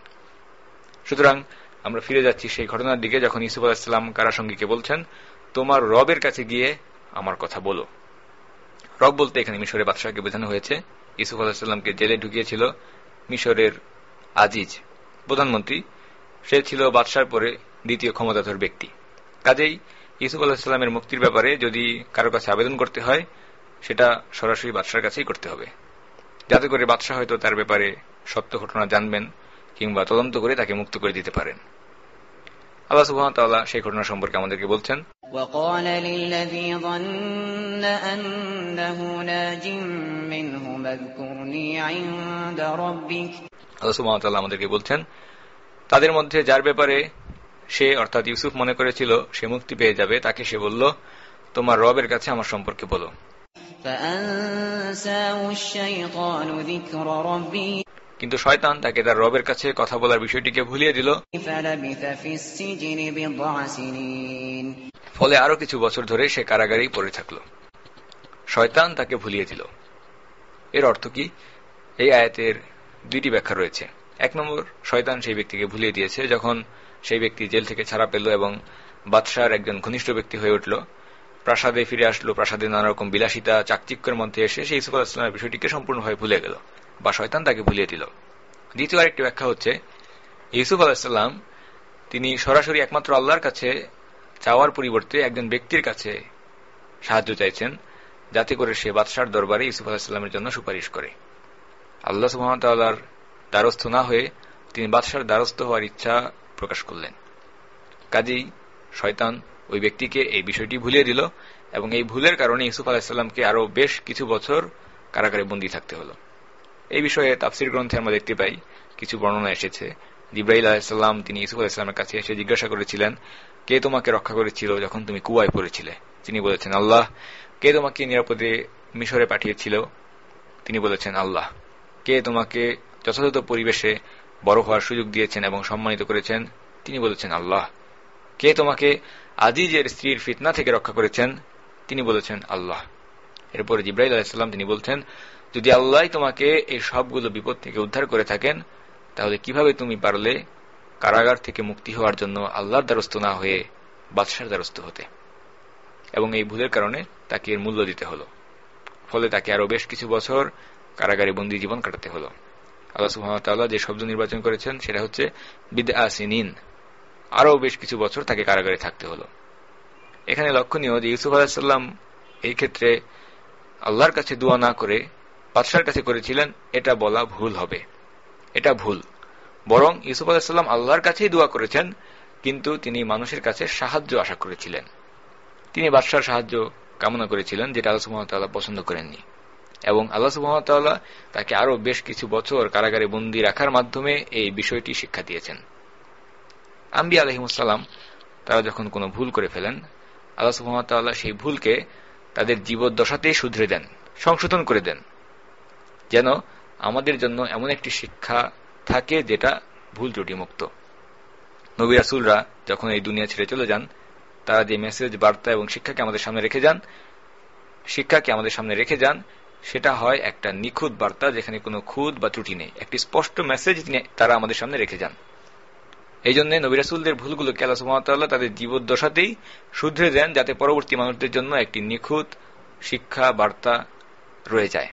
সুতরাং আমরা ফিরে যাচ্ছি সেই ঘটনার দিকে যখন ইসুফ আলাহিসাল্লাম কারাসঙ্গীকে বলছেন, তোমার রবের কাছে গিয়ে আমার কথা বলো। রব বলতে এখানে মিশরের বাদশাহকে বোঝানো হয়েছে ইসুফ আলাহিসাল্লামকে জেলে ঢুকিয়েছিল মিশরের আজিজ। প্রধানমন্ত্রী, সে ছিল বাদশার পরে দ্বিতীয় ক্ষমতাধর ব্যক্তি। কাজেই ইসুফ আলাহিসাল্লামের মুক্তির ব্যাপারে যদি কারও কাছে আবেদন করতে হয়, সেটা সরাসরি বাদশার কাছেই করতে হবে। যাতে করে বাদশাহ হয়তো তার ব্যাপারে সত্য ঘটনা জানবেন কিংবা তদন্ত করে তাকে মুক্ত করে দিতে পারেন। আল্লাহ সুবাহতাল্লাহ সেই ঘটনা সম্পর্কে আমাদেরকে বলছেন وقال للذي ظن أنه ناج منهم اذكرني عند ربك আল্লাহ সুবাহতাল্লাহ আমাদেরকে বলছেন তাদের মধ্যে যার ব্যাপারে সে অর্থাৎ ইউসুফ মনে করেছিল সে মুক্তি পেয়ে যাবে তাকে সে বলল তোমার রবের কাছে আমার সম্পর্কে বলো কিন্তু শয়তান তাকে তার রবের কাছে কথা বলার বিষয়টিকে ভুলিয়ে দিল। ফলে আরও কিছু বছর ধরে সে কারাগারেই পড়ে থাকল। শয়তান তাকে ভুলিয়ে দিল। এর অর্থ কি? এই আয়াতের দুইটি ব্যাখ্যা রয়েছে। এক নম্বর, শয়তান সেই ব্যক্তিকে ভুলিয়ে দিয়েছে যখন সেই ব্যক্তি জেল থেকে ছাড়া পেল এবং বাদশার একজন ঘনিষ্ঠ ব্যক্তি হয়ে উঠল। প্রাসাদে ফিরে আসলো, প্রাসাদে নানা রকম বিলাসিতা, চাকচিক্যের মধ্যে এসে সেই ইসুফ আলাহিসামের বিষয়টিকে সম্পূর্ণভাবে ভুলে গেল। বা শয়তান তাকে ভুলিয়ে দিল। দ্বিতীয় আরেকটি ব্যাখ্যা হচ্ছে, ইউসুফ আলাহিসাল্লাম তিনি সরাসরি একমাত্র আল্লাহর কাছে চাওয়ার পরিবর্তে একজন ব্যক্তির কাছে সাহায্য চাইছেন, যাতে করে সে বাদশার দরবারে ইউসুফ আলাহিসাল্লামের জন্য সুপারিশ করে। আল্লাহ সুহামতাল্লাহর দ্বারস্থ না হয়ে তিনি বাদশার দ্বারস্থ হওয়ার ইচ্ছা প্রকাশ করলেন। কাজেই শয়তান ওই ব্যক্তিকে এই বিষয়টি ভুলিয়ে দিল এবং এই ভুলের কারণে ইউসুফ আলাহিসাল্লামকে আরও বেশ কিছু বছর কারাগারে বন্দী থাকতে হল। এই বিষয়ে তাফসির গ্রন্থে আমরা দেখতে পাই কিছু বর্ণনা এসেছে। জিব্রাহিল আলাহিসাল্লাম তিনি ইসুফ আলাহিসাল্লামের কাছে এসে জিজ্ঞাসা করেছিলেন, কে তোমাকে রক্ষা করেছিল যখন তুমি কুয়ায় পড়েছিলে? তিনি বলেছেন, আল্লাহ, কে তোমাকে নিরাপদে মিশরে পাঠিয়েছিল? তিনি বলেছেন, আল্লাহ, কে তোমাকে যথাযথ পরিবেশে বড় হওয়ার সুযোগ দিয়েছেন এবং সম্মানিত করেছেন? তিনি বলেছেন, আল্লাহ, কে তোমাকে আজিজের স্ত্রীর ফিতনা থেকে রক্ষা করেছেন? তিনি বলেছেন, আল্লাহ। এরপরে জিব্রাহিল আলাহিসাল্লাম তিনি বলছেন যদি আল্লাহ তোমাকে এই সবগুলো বিপদ থেকে উদ্ধার করে থাকেন, তাহলে কীভাবে তুমি পারলে কারাগার থেকে মুক্তি হওয়ার জন্য আল্লাহর দ্বারস্থ না হয়ে বাদশার দ্বারস্থ হতে? এবং এই ভুলের কারণে তাকে এর মূল্য দিতে হলো। ফলে তাকে আরও বেশ কিছু বছর কারাগারে বন্দী জীবন কাটাতে হলো। আল্লাহ সুহামতাল্লাহ যে শব্দ নির্বাচন করেছেন, সেটা হচ্ছে বিদ আসিনিন আরও বেশ কিছু বছর তাকে কারাগারে থাকতে হলো। এখানে লক্ষণীয় যে ইউসুফ আলাহিসাল্লাম এই ক্ষেত্রে আল্লাহর কাছে দোয়া না করে বাদশার কাছে করেছিলেন, এটা বলা ভুল হবে। এটা ভুল। বরং ইউসুফ আলাহিসাল্লাম আল্লাহর কাছেই দোয়া করেছেন, কিন্তু তিনি মানুষের কাছে সাহায্য আশা করেছিলেন। তিনি বাদশার সাহায্য কামনা করেছিলেন, যেটা আল্লাহ সুহামতাল্লাহ পছন্দ করেননি। এবং আল্লাহ সুহামতাল্লাহ তাকে আরও বেশ কিছু বছর কারাগারে বন্দী রাখার মাধ্যমে এই বিষয়টি শিক্ষা দিয়েছেন। আম্বি আলহিমসাল্লাম তারা যখন কোনো ভুল করে ফেলেন, আল্লাহ সুহামতাল্লাহ সেই ভুলকে তাদের জীবদ্দশাতেই শুধরে দেন, সংশোধন করে দেন। যেন আমাদের জন্য এমন একটি শিক্ষা থাকে যেটা ভুল ত্রুটি মুক্ত নবী রাসুলরা যখন এই দুনিয়া ছেড়ে চলে যান, তারা যে মেসেজ বার্তা এবং শিক্ষাকে আমাদের সামনে রেখে যান, শিক্ষাকে আমাদের সামনে রেখে যান, সেটা হয় একটা নিখুঁত বার্তা যেখানে কোনো খুদ বা ত্রুটি নেই। একটি স্পষ্ট মেসেজ তারা আমাদের সামনে রেখে যান। এই জন্য নবিরাসুলদের ভুলগুলোকে আল্লাহ সুমতাল্লাহ তাদের জীবদ্দশাতেই শুধরে দেন যাতে পরবর্তী মানুষদের জন্য একটি নিখুঁত শিক্ষা, বার্তা রয়ে যায়।